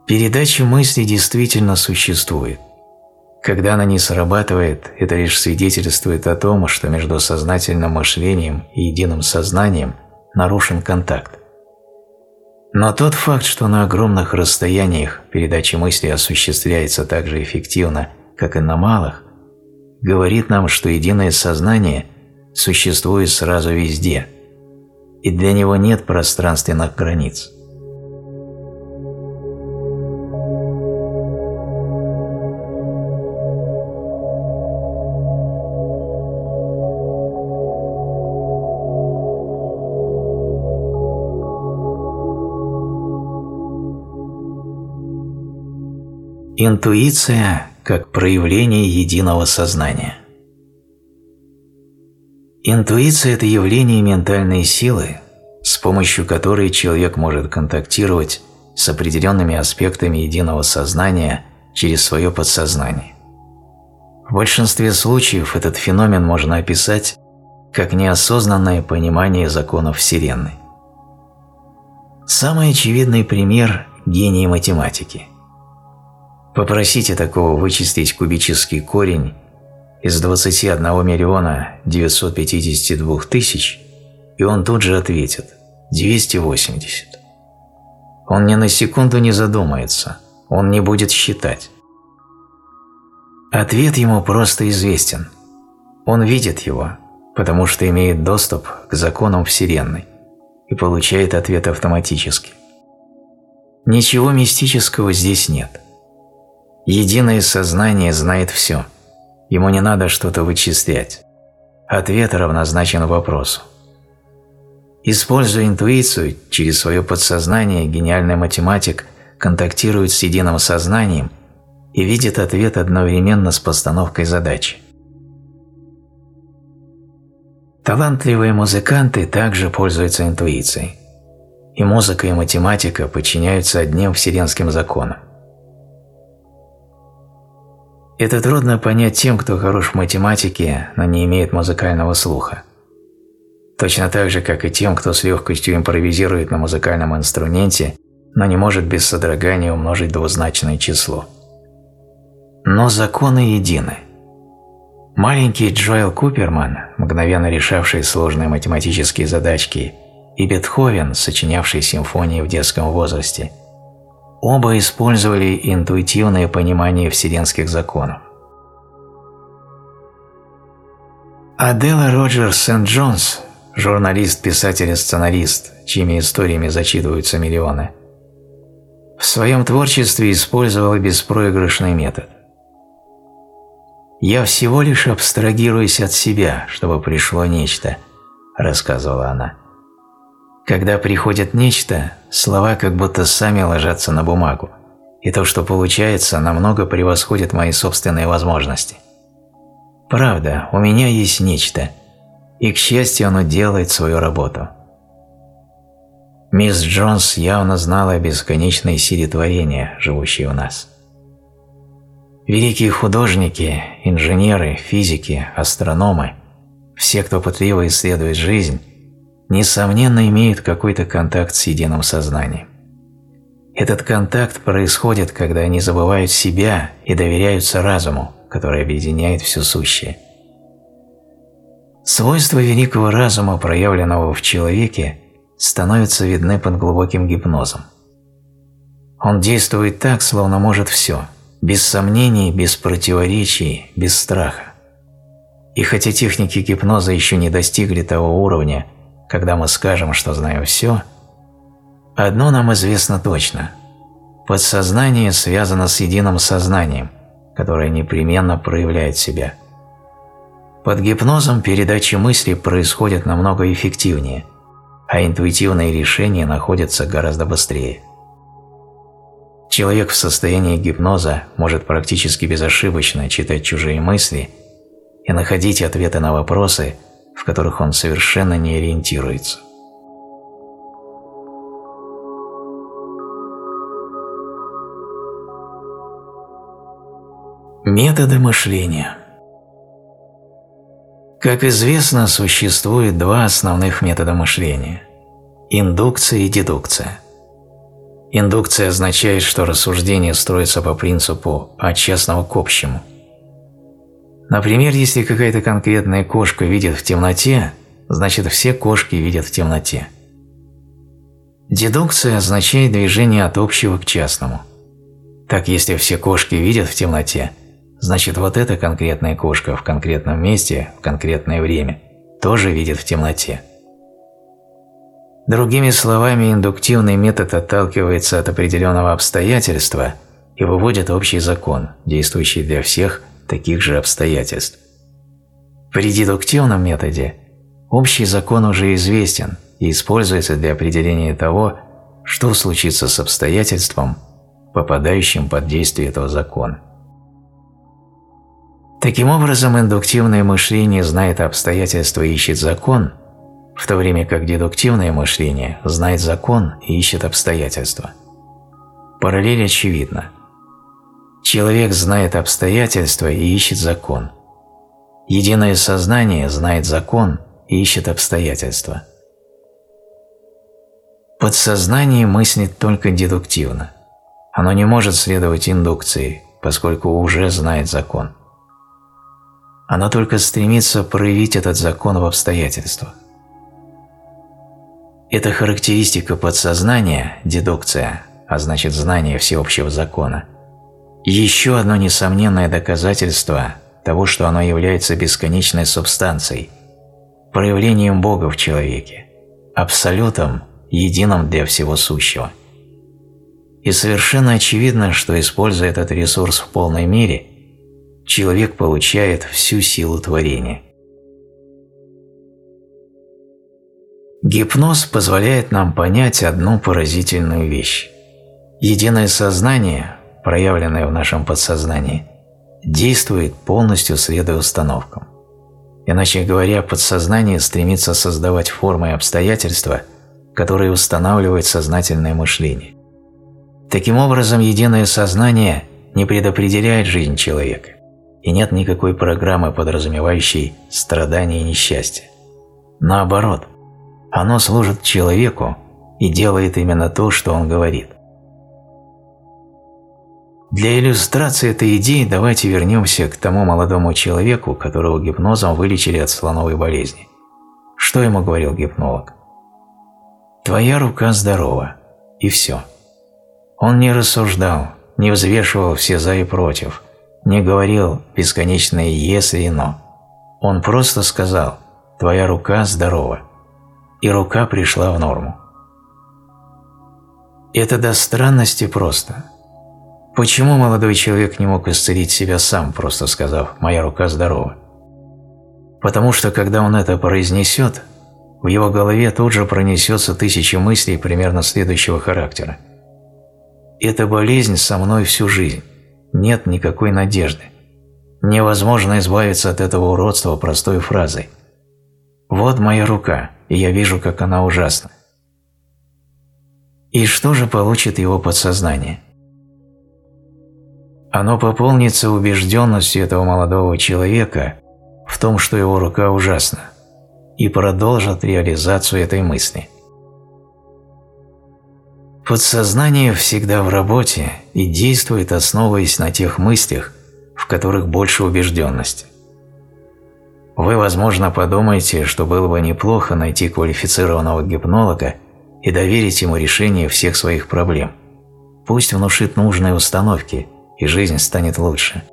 Передача мысли действительно существует. Когда она не срабатывает, это лишь свидетельствует о том, что между сознательным мышлением и единым сознанием нарушен контакт. Но тот факт, что на огромных расстояниях передача мысли осуществляется так же эффективно, как и на малых, говорит нам, что единое сознание существует сразу везде, и для него нет пространственных границ. Интуиция как проявление единого сознания. Интуиция – это явление ментальной силы, с помощью которой человек может контактировать с определенными аспектами единого сознания через свое подсознание. В большинстве случаев этот феномен можно описать как неосознанное понимание законов Вселенной. Самый очевидный пример – гений математики – Попросите такого вычислить кубический корень из 21 миллиона 952 тысяч, и он тут же ответит – 280. Он ни на секунду не задумается, он не будет считать. Ответ ему просто известен. Он видит его, потому что имеет доступ к законам Вселенной и получает ответ автоматически. Ничего мистического здесь нет – Единое сознание знает все. Ему не надо что-то вычислять. Ответ равнозначен вопросу. Используя интуицию, через свое подсознание гениальный математик контактирует с единым сознанием и видит ответ одновременно с постановкой задачи. Талантливые музыканты также пользуются интуицией. И музыка, и математика подчиняются одним вселенским законам. Это трудно понять тем, кто хорош в математике, но не имеет музыкального слуха. Точно так же, как и тем, кто с легкостью импровизирует на музыкальном инструменте, но не может без содрогания умножить двузначное число. Но законы едины. Маленький Джоэл Куперман, мгновенно решавший сложные математические задачки, и Бетховен, сочинявший симфонии в детском возрасте – Оба использовали интуитивное понимание вселенских законов. Адела Роджерс Сент-Джонс, журналист, писатель и сценарист, чьими историями зачитываются миллионы, в своем творчестве использовала беспроигрышный метод. «Я всего лишь абстрагируюсь от себя, чтобы пришло нечто», – рассказывала она. Когда приходит нечто, слова как будто сами ложатся на бумагу, и то, что получается, намного превосходит мои собственные возможности. Правда, у меня есть нечто, и, к счастью, оно делает свою работу. Мисс Джонс явно знала о бесконечной силе творения, живущей в нас. Великие художники, инженеры, физики, астрономы, все, кто пытливо исследует жизнь, несомненно имеют какой-то контакт с единым сознанием. Этот контакт происходит, когда они забывают себя и доверяются разуму, который объединяет все сущее. Свойства великого разума, проявленного в человеке, становятся видны под глубоким гипнозом. Он действует так, словно может все, без сомнений, без противоречий, без страха. И хотя техники гипноза еще не достигли того уровня, когда мы скажем, что знаем все, одно нам известно точно – подсознание связано с единым сознанием, которое непременно проявляет себя. Под гипнозом передача мысли происходит намного эффективнее, а интуитивные решения находятся гораздо быстрее. Человек в состоянии гипноза может практически безошибочно читать чужие мысли и находить ответы на вопросы, в которых он совершенно не ориентируется. Методы мышления Как известно, существует два основных метода мышления – индукция и дедукция. Индукция означает, что рассуждение строится по принципу от частного к общему. Например, если какая-то конкретная кошка видит в темноте, значит все кошки видят в темноте. Дедукция означает движение от общего к частному. Так, если все кошки видят в темноте – значит вот эта конкретная кошка в конкретном месте в конкретное время тоже видит в темноте. Другими словами, индуктивный метод отталкивается от определенного обстоятельства и выводит общий закон, действующий для всех таких же обстоятельств. При дедуктивном методе общий закон уже известен и используется для определения того, что случится с обстоятельством, попадающим под действие этого закона. Таким образом, индуктивное мышление знает обстоятельства и ищет закон, в то время как дедуктивное мышление знает закон и ищет обстоятельства. Параллель очевидна. Человек знает обстоятельства и ищет закон. Единое сознание знает закон и ищет обстоятельства. Подсознание мыслит только дедуктивно. Оно не может следовать индукции, поскольку уже знает закон. Оно только стремится проявить этот закон в обстоятельствах. Эта характеристика подсознания, дедукция, а значит знание всеобщего закона, еще одно несомненное доказательство того, что оно является бесконечной субстанцией, проявлением Бога в человеке, абсолютом, единым для всего сущего. И совершенно очевидно, что используя этот ресурс в полной мере – человек получает всю силу творения. Гипноз позволяет нам понять одну поразительную вещь. Единое сознание, проявленное в нашем подсознании, действует полностью следуя установкам. Иначе говоря, подсознание стремится создавать формы и обстоятельства, которые устанавливает сознательное мышление. Таким образом, единое сознание не предопределяет жизнь человека и нет никакой программы, подразумевающей страдания и несчастье. Наоборот, оно служит человеку и делает именно то, что он говорит. Для иллюстрации этой идеи давайте вернемся к тому молодому человеку, которого гипнозом вылечили от слоновой болезни. Что ему говорил гипнолог? «Твоя рука здорова» и все. Он не рассуждал, не взвешивал все «за» и «против», не говорил бесконечное «если» и «но». Он просто сказал «твоя рука здорова», и рука пришла в норму. Это до странности просто. Почему молодой человек не мог исцелить себя сам, просто сказав «моя рука здорова»? Потому что когда он это произнесет, в его голове тут же пронесется тысяча мыслей примерно следующего характера. «Эта болезнь со мной всю жизнь нет никакой надежды. Невозможно избавиться от этого уродства простой фразой. «Вот моя рука, и я вижу, как она ужасна». И что же получит его подсознание? Оно пополнится убежденностью этого молодого человека в том, что его рука ужасна, и продолжит реализацию этой мысли. Подсознание всегда в работе и действует, основываясь на тех мыслях, в которых больше убежденности. Вы, возможно, подумаете, что было бы неплохо найти квалифицированного гипнолога и доверить ему решение всех своих проблем. Пусть внушит нужные установки, и жизнь станет лучше.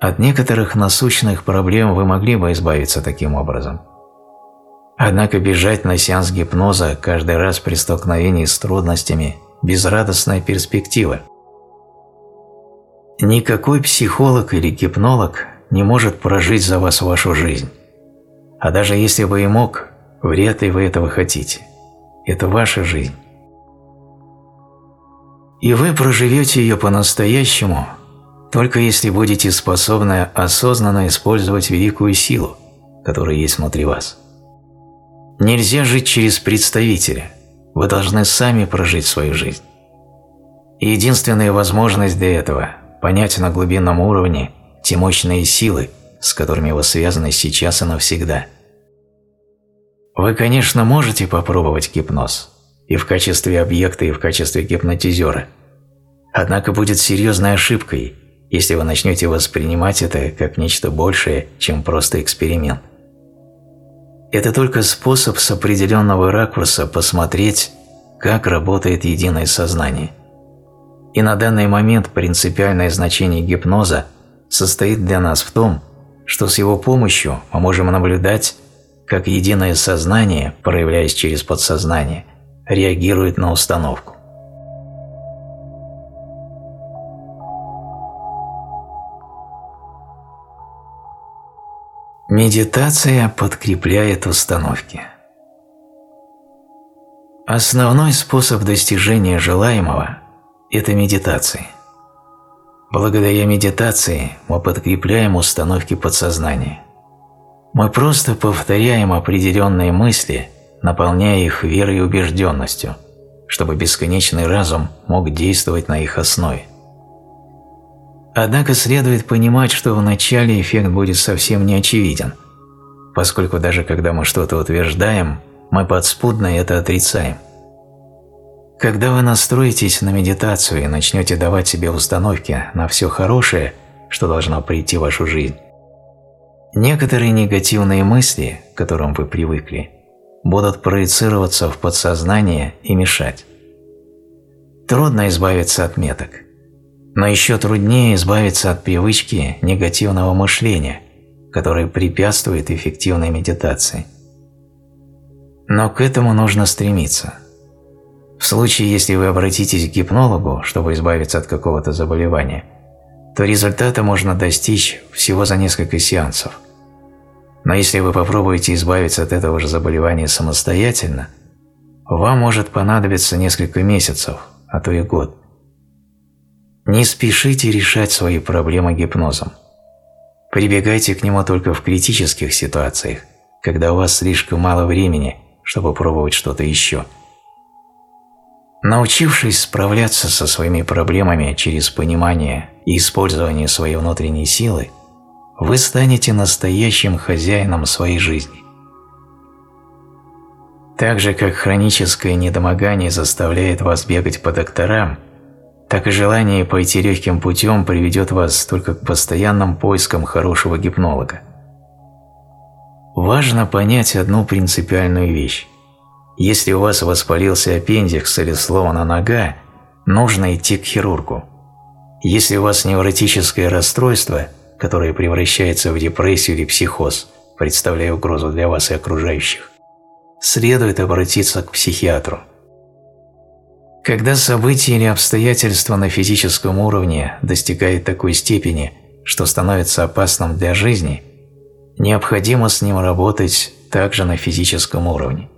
От некоторых насущных проблем вы могли бы избавиться таким образом. Однако бежать на сеанс гипноза каждый раз при столкновении с трудностями – безрадостная перспектива. Никакой психолог или гипнолог не может прожить за вас вашу жизнь. А даже если бы и мог, вряд ли вы этого хотите. Это ваша жизнь. И вы проживете ее по-настоящему, только если будете способны осознанно использовать великую силу, которая есть внутри вас. Нельзя жить через представителя, вы должны сами прожить свою жизнь. И единственная возможность для этого – понять на глубинном уровне – те мощные силы, с которыми вы связаны сейчас и навсегда. Вы, конечно, можете попробовать гипноз и в качестве объекта, и в качестве гипнотизера. Однако будет серьезной ошибкой, если вы начнете воспринимать это как нечто большее, чем просто эксперимент. Это только способ с определенного ракурса посмотреть, как работает единое сознание. И на данный момент принципиальное значение гипноза – состоит для нас в том, что с его помощью мы можем наблюдать, как единое сознание, проявляясь через подсознание, реагирует на установку. Медитация подкрепляет установки. Основной способ достижения желаемого – это медитация – Благодаря медитации мы подкрепляем установки подсознания. Мы просто повторяем определенные мысли, наполняя их верой и убежденностью, чтобы бесконечный разум мог действовать на их основе. Однако следует понимать, что вначале эффект будет совсем не очевиден, поскольку даже когда мы что-то утверждаем, мы подспудно это отрицаем – когда вы настроитесь на медитацию и начнете давать себе установки на все хорошее, что должно прийти в вашу жизнь, некоторые негативные мысли, к которым вы привыкли, будут проецироваться в подсознание и мешать. Трудно избавиться от меток, но еще труднее избавиться от привычки негативного мышления, которое препятствует эффективной медитации. Но к этому нужно стремиться – в случае, если вы обратитесь к гипнологу, чтобы избавиться от какого-то заболевания, то результата можно достичь всего за несколько сеансов. Но если вы попробуете избавиться от этого же заболевания самостоятельно, вам может понадобиться несколько месяцев, а то и год. Не спешите решать свои проблемы гипнозом. Прибегайте к нему только в критических ситуациях, когда у вас слишком мало времени, чтобы пробовать что-то еще – Научившись справляться со своими проблемами через понимание и использование своей внутренней силы, вы станете настоящим хозяином своей жизни. Так же, как хроническое недомогание заставляет вас бегать по докторам, так и желание пойти легким путем приведет вас только к постоянным поискам хорошего гипнолога. Важно понять одну принципиальную вещь. Если у вас воспалился аппендикс или сломана нога, нужно идти к хирургу. Если у вас невротическое расстройство, которое превращается в депрессию или психоз, представляя угрозу для вас и окружающих, следует обратиться к психиатру. Когда события или обстоятельства на физическом уровне достигают такой степени, что становится опасным для жизни, необходимо с ним работать также на физическом уровне.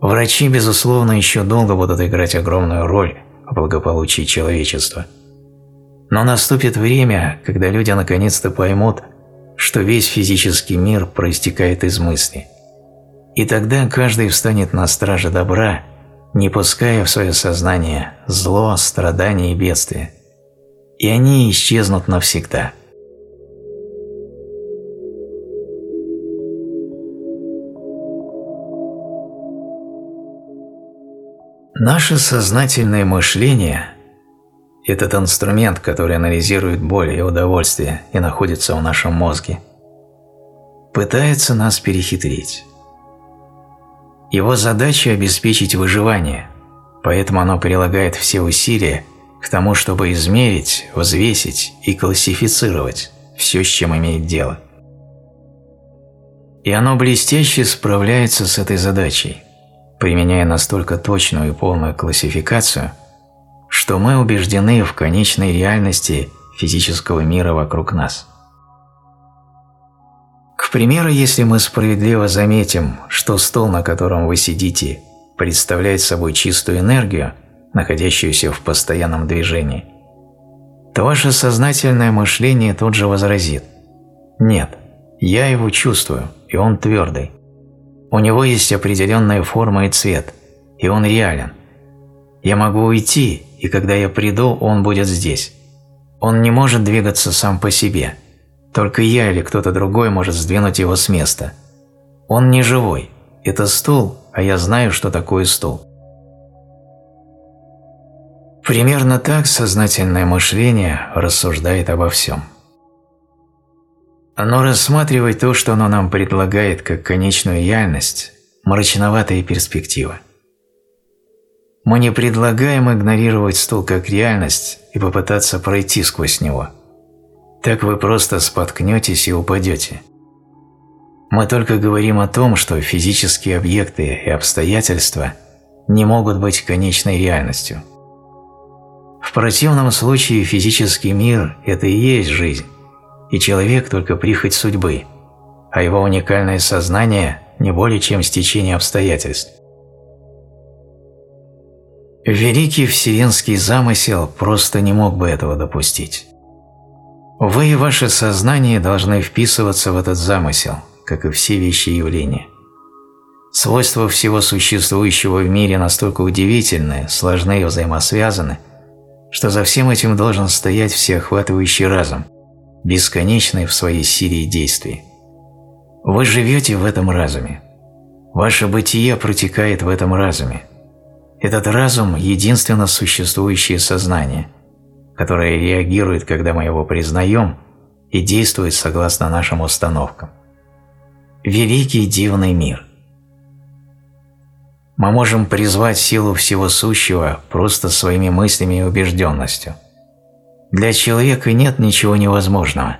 Врачи, безусловно, еще долго будут играть огромную роль в благополучии человечества. Но наступит время, когда люди наконец-то поймут, что весь физический мир проистекает из мысли. И тогда каждый встанет на страже добра, не пуская в свое сознание зло, страдания и бедствия. и они исчезнут навсегда. Наше сознательное мышление – этот инструмент, который анализирует боль и удовольствие и находится в нашем мозге, пытается нас перехитрить. Его задача – обеспечить выживание, поэтому оно прилагает все усилия к тому, чтобы измерить, взвесить и классифицировать все, с чем имеет дело. И оно блестяще справляется с этой задачей, применяя настолько точную и полную классификацию, что мы убеждены в конечной реальности физического мира вокруг нас. К примеру, если мы справедливо заметим, что стол, на котором вы сидите, представляет собой чистую энергию, находящуюся в постоянном движении, то ваше сознательное мышление тут же возразит «Нет, я его чувствую, и он твердый. У него есть определенная форма и цвет, и он реален. Я могу уйти, и когда я приду, он будет здесь. Он не может двигаться сам по себе. Только я или кто-то другой может сдвинуть его с места. Он не живой. Это стул, а я знаю, что такое стул. Примерно так сознательное мышление рассуждает обо всем. Но рассматривать то, что оно нам предлагает как конечную реальность – мрачноватая перспектива. Мы не предлагаем игнорировать стул как реальность и попытаться пройти сквозь него. Так вы просто споткнетесь и упадете. Мы только говорим о том, что физические объекты и обстоятельства не могут быть конечной реальностью. В противном случае физический мир – это и есть жизнь и человек только прихоть судьбы, а его уникальное сознание не более чем стечение обстоятельств. Великий вселенский замысел просто не мог бы этого допустить. Вы и ваше сознание должны вписываться в этот замысел, как и все вещи и явления. Свойства всего существующего в мире настолько удивительны, сложны и взаимосвязаны, что за всем этим должен стоять всеохватывающий разум, бесконечны в своей силе и действии. Вы живете в этом разуме. Ваше бытие протекает в этом разуме. Этот разум – единственно существующее сознание, которое реагирует, когда мы его признаем, и действует согласно нашим установкам. Великий дивный мир. Мы можем призвать силу всего сущего просто своими мыслями и убежденностью – для человека нет ничего невозможного,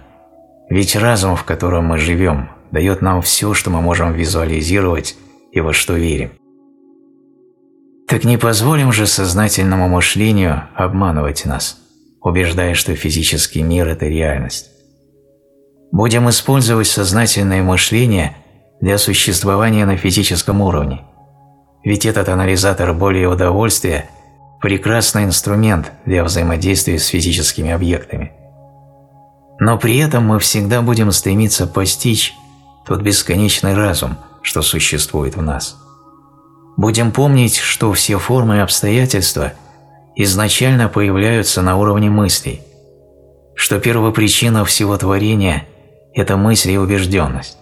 ведь разум, в котором мы живем, дает нам все, что мы можем визуализировать и во что верим. Так не позволим же сознательному мышлению обманывать нас, убеждая, что физический мир – это реальность. Будем использовать сознательное мышление для существования на физическом уровне, ведь этот анализатор боли и удовольствия прекрасный инструмент для взаимодействия с физическими объектами. Но при этом мы всегда будем стремиться постичь тот бесконечный разум, что существует в нас. Будем помнить, что все формы и обстоятельства изначально появляются на уровне мыслей, что первопричина всего творения – это мысль и убежденность.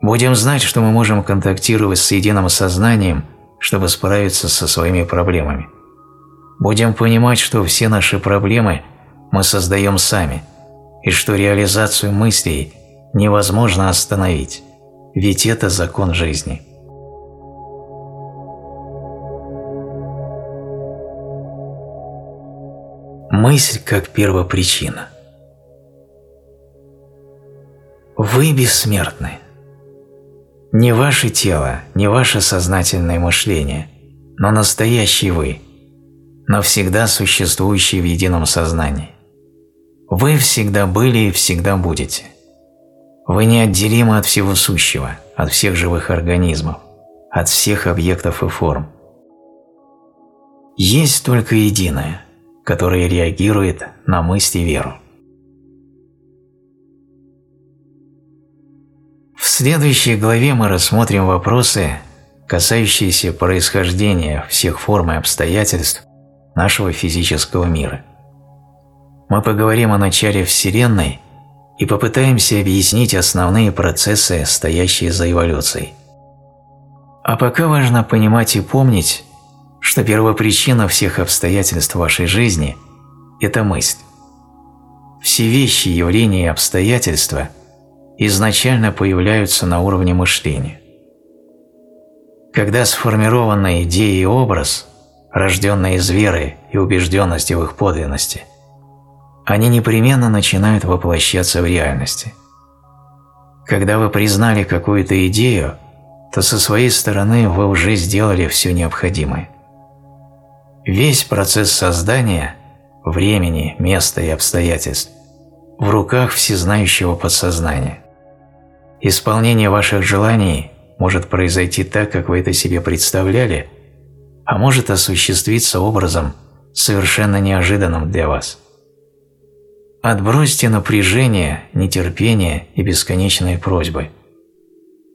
Будем знать, что мы можем контактировать с единым сознанием – чтобы справиться со своими проблемами. Будем понимать, что все наши проблемы мы создаем сами, и что реализацию мыслей невозможно остановить, ведь это закон жизни. Мысль как первопричина. Вы бессмертны. Не ваше тело, не ваше сознательное мышление, но настоящий вы, навсегда существующий в едином сознании. Вы всегда были и всегда будете. Вы неотделимы от всего сущего, от всех живых организмов, от всех объектов и форм. Есть только единое, которое реагирует на мысли и веру. В следующей главе мы рассмотрим вопросы, касающиеся происхождения всех форм и обстоятельств нашего физического мира. мы поговорим о начале Вселенной и попытаемся объяснить основные процессы, стоящие за эволюцией. А пока важно понимать и помнить, что первопричина всех обстоятельств вашей жизни – это мысль. Все вещи, явления и обстоятельства изначально появляются на уровне мышления. Когда сформирована идея и образ, рожденные из веры и убежденности в их подлинности, они непременно начинают воплощаться в реальности. Когда вы признали какую-то идею, то со своей стороны вы уже сделали все необходимое. Весь процесс создания времени, места и обстоятельств в руках всезнающего подсознания. Исполнение ваших желаний может произойти так, как вы это себе представляли, а может осуществиться образом, совершенно неожиданным для вас. Отбросьте напряжение, нетерпение и бесконечные просьбы.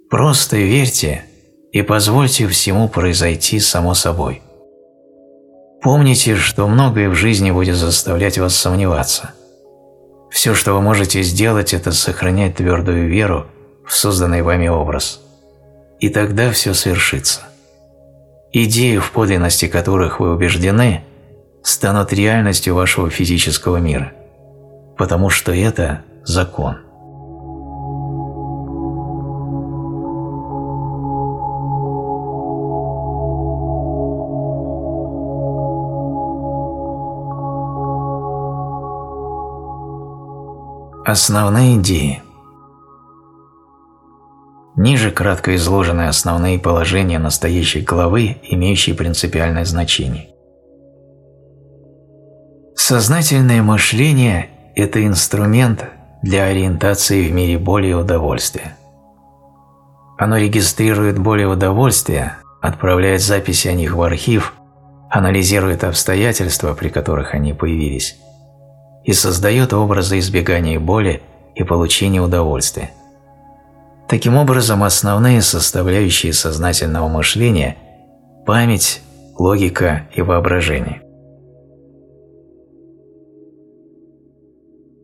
Просто верьте и позвольте всему произойти само собой. Помните, что многое в жизни будет заставлять вас сомневаться. Все, что вы можете сделать, это сохранять твердую веру в созданный вами образ – и тогда все свершится. Идеи, в подлинности которых вы убеждены, станут реальностью вашего физического мира, потому что это закон. Основные идеи – Ниже кратко изложены основные положения настоящей главы, имеющие принципиальное значение. Сознательное мышление – это инструмент для ориентации в мире боли и удовольствия. Оно регистрирует боль и удовольствие, отправляет записи о них в архив, анализирует обстоятельства, при которых они появились, и создает образы избегания боли и получения удовольствия. Таким образом, основные составляющие сознательного мышления – память, логика и воображение.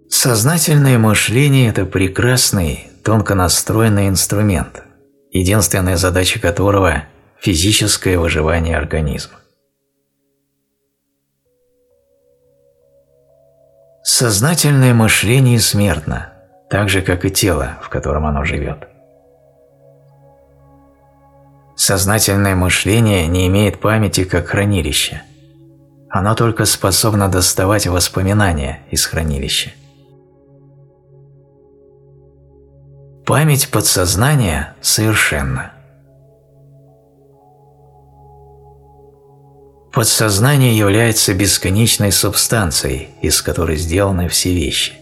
Сознательное мышление – это прекрасный, тонко настроенный инструмент, единственная задача которого – физическое выживание организма. Сознательное мышление смертно, так же, как и тело, в котором оно живет. Сознательное мышление не имеет памяти как хранилище. Оно только способно доставать воспоминания из хранилища. Память подсознания совершенна. Подсознание является бесконечной субстанцией, из которой сделаны все вещи.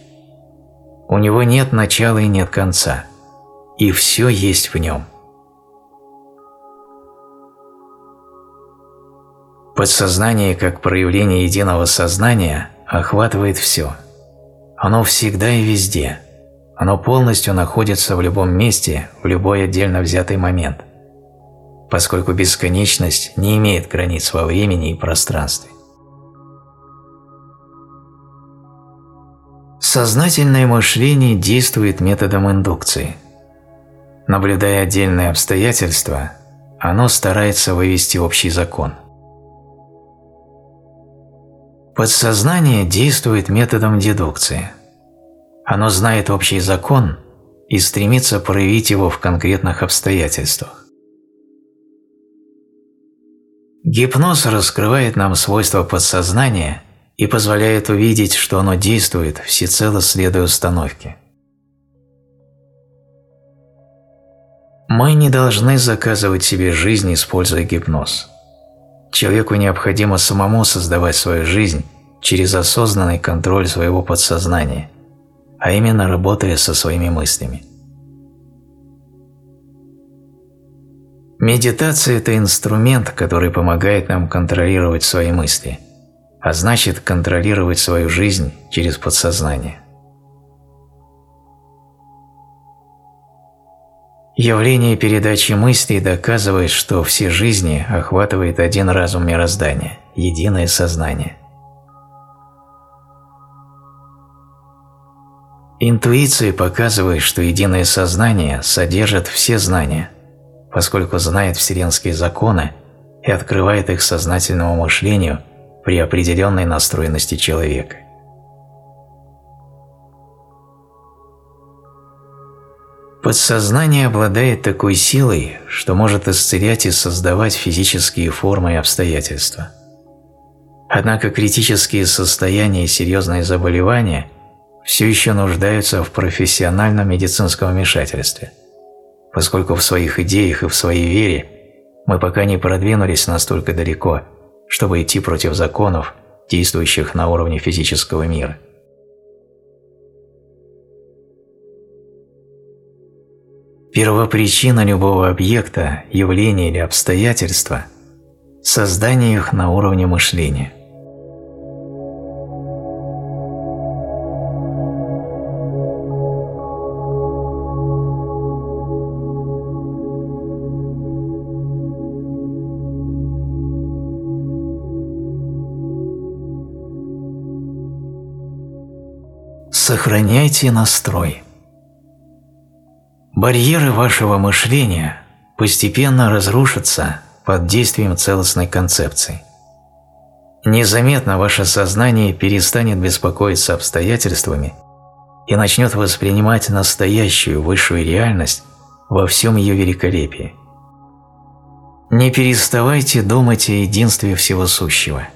У него нет начала и нет конца, и все есть в нем. Подсознание, как проявление единого сознания, охватывает все. Оно всегда и везде. Оно полностью находится в любом месте, в любой отдельно взятый момент, поскольку бесконечность не имеет границ во времени и пространстве. Сознательное мышление действует методом индукции. Наблюдая отдельные обстоятельства, оно старается вывести общий закон. Подсознание действует методом дедукции. Оно знает общий закон и стремится проявить его в конкретных обстоятельствах. Гипноз раскрывает нам свойства подсознания и позволяет увидеть, что оно действует, всецело следуя установке. Мы не должны заказывать себе жизнь, используя гипноз. Человеку необходимо самому создавать свою жизнь через осознанный контроль своего подсознания, а именно работая со своими мыслями. Медитация – это инструмент, который помогает нам контролировать свои мысли, а значит контролировать свою жизнь через подсознание. Явление передачи мыслей доказывает, что все жизни охватывает один разум мироздания, единое сознание. Интуиция показывает, что единое сознание содержит все знания, поскольку знает вселенские законы и открывает их сознательному мышлению при определенной настроенности человека. Подсознание обладает такой силой, что может исцелять и создавать физические формы и обстоятельства. Однако критические состояния и серьезные заболевания все еще нуждаются в профессиональном медицинском вмешательстве, поскольку в своих идеях и в своей вере мы пока не продвинулись настолько далеко, чтобы идти против законов, действующих на уровне физического мира. Первопричина любого объекта, явления или обстоятельства – создание их на уровне мышления. Сохраняйте настрой. Барьеры вашего мышления постепенно разрушатся под действием целостной концепции. Незаметно ваше сознание перестанет беспокоиться обстоятельствами и начнет воспринимать настоящую высшую реальность во всем ее великолепии. Не переставайте думать о единстве всего сущего.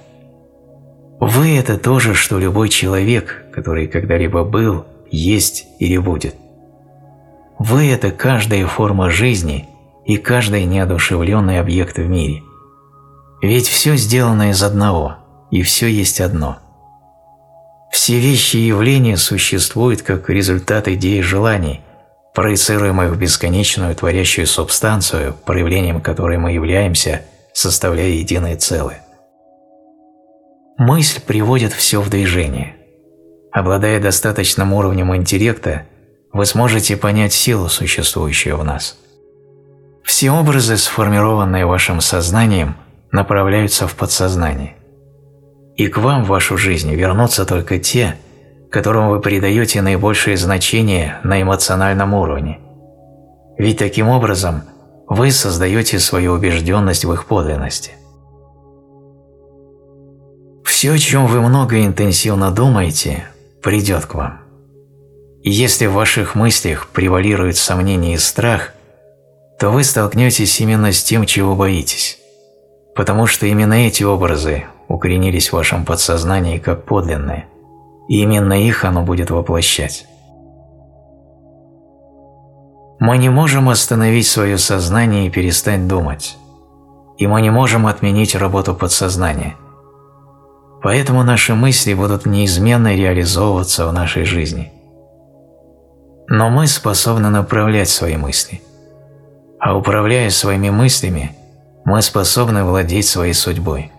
Вы – это то же, что любой человек, который когда-либо был, есть или будет. Вы – это каждая форма жизни и каждый неодушевленный объект в мире. Ведь все сделано из одного, и все есть одно. Все вещи и явления существуют как результат идеи желаний, проецируемых в бесконечную творящую субстанцию, проявлением которой мы являемся, составляя единое целое. Мысль приводит все в движение. Обладая достаточным уровнем интеллекта, вы сможете понять силу, существующую в нас. Все образы, сформированные вашим сознанием, направляются в подсознание. И к вам в вашу жизнь вернутся только те, которым вы придаете наибольшее значение на эмоциональном уровне. Ведь таким образом вы создаете свою убежденность в их подлинности. Все, о чем вы много и интенсивно думаете, придет к вам. И если в ваших мыслях превалирует сомнение и страх, то вы столкнетесь именно с тем, чего боитесь, потому что именно эти образы укоренились в вашем подсознании как подлинные, и именно их оно будет воплощать. Мы не можем остановить свое сознание и перестать думать, и мы не можем отменить работу подсознания. Поэтому наши мысли будут неизменно реализовываться в нашей жизни – но мы способны направлять свои мысли. А управляя своими мыслями, мы способны владеть своей судьбой.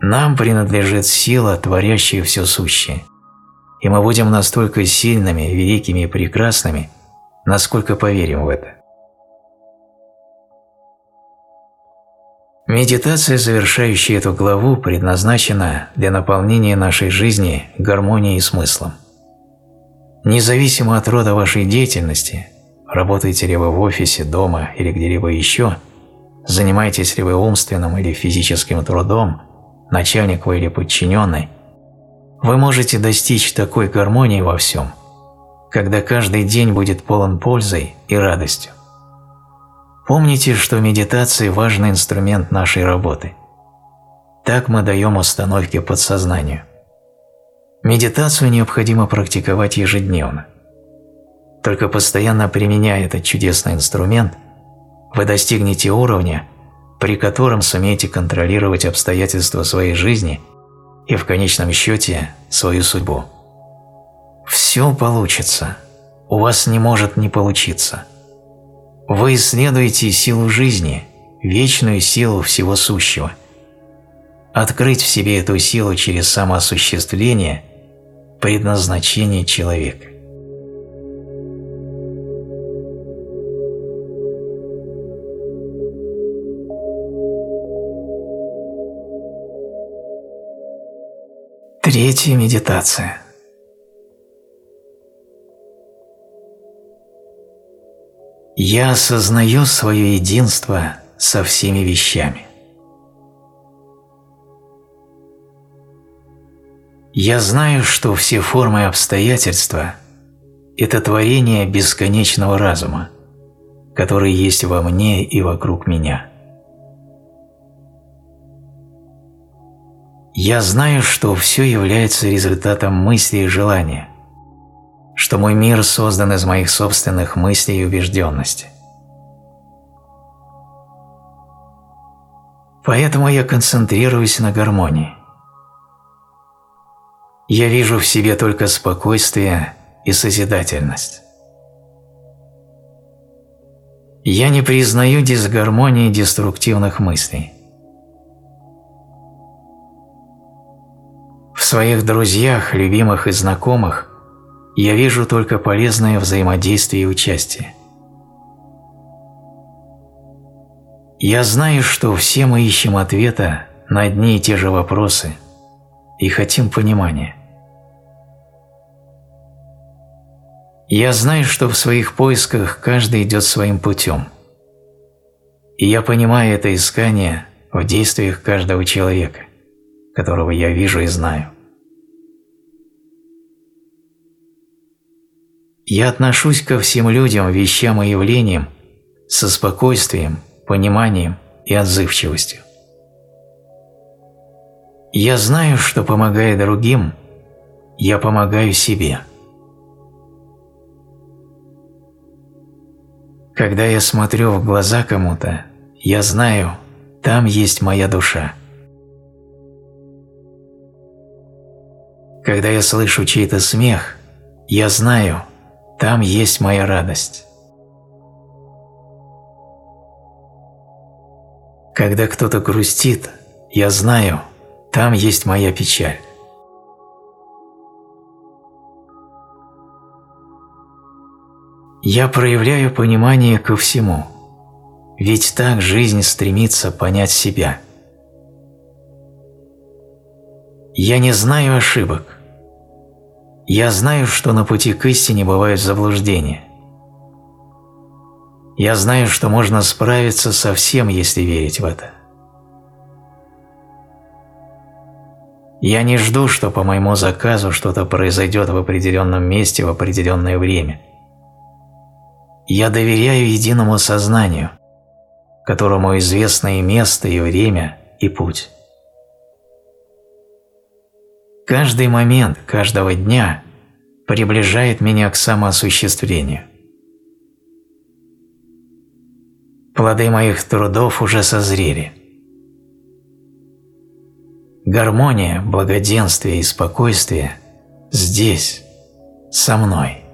Нам принадлежит сила, творящая все сущее, и мы будем настолько сильными, великими и прекрасными, насколько поверим в это. Медитация, завершающая эту главу, предназначена для наполнения нашей жизни гармонией и смыслом. Независимо от рода вашей деятельности, работаете ли вы в офисе, дома или где-либо еще, занимаетесь ли вы умственным или физическим трудом, начальник вы или подчиненный, вы можете достичь такой гармонии во всем, когда каждый день будет полон пользой и радостью. Помните, что медитация – важный инструмент нашей работы. Так мы даем установки подсознанию – Медитацию необходимо практиковать ежедневно. Только постоянно применяя этот чудесный инструмент, вы достигнете уровня, при котором сумеете контролировать обстоятельства своей жизни и в конечном счете свою судьбу. Все получится. У вас не может не получиться. Вы исследуете силу жизни, вечную силу всего сущего. Открыть в себе эту силу через самоосуществление – предназначение человека. Третья медитация. Я осознаю свое единство со всеми вещами. Я знаю, что все формы обстоятельства – это творение бесконечного разума, который есть во мне и вокруг меня. Я знаю, что все является результатом мысли и желания, что мой мир создан из моих собственных мыслей и убежденности. Поэтому я концентрируюсь на гармонии. Я вижу в себе только спокойствие и созидательность. Я не признаю дисгармонии деструктивных мыслей. В своих друзьях, любимых и знакомых я вижу только полезное взаимодействие и участие. Я знаю, что все мы ищем ответа на одни и те же вопросы и хотим понимания. Я знаю, что в своих поисках каждый идет своим путем. И я понимаю это искание в действиях каждого человека, которого я вижу и знаю. Я отношусь ко всем людям, вещам и явлениям со спокойствием, пониманием и отзывчивостью. Я знаю, что помогая другим, я помогаю себе. Когда я смотрю в глаза кому-то, я знаю, там есть моя душа. Когда я слышу чей-то смех, я знаю, там есть моя радость. Когда кто-то грустит, я знаю, там есть моя печаль. Я проявляю понимание ко всему, ведь так жизнь стремится понять себя. Я не знаю ошибок, я знаю, что на пути к истине бывают заблуждения. Я знаю, что можно справиться со всем, если верить в это. Я не жду, что по моему заказу что-то произойдет в определенном месте в определенное время. Я доверяю единому сознанию, которому известно и место, и время, и путь. Каждый момент каждого дня приближает меня к самоосуществлению. Плоды моих трудов уже созрели. Гармония, благоденствие и спокойствие здесь, со мной.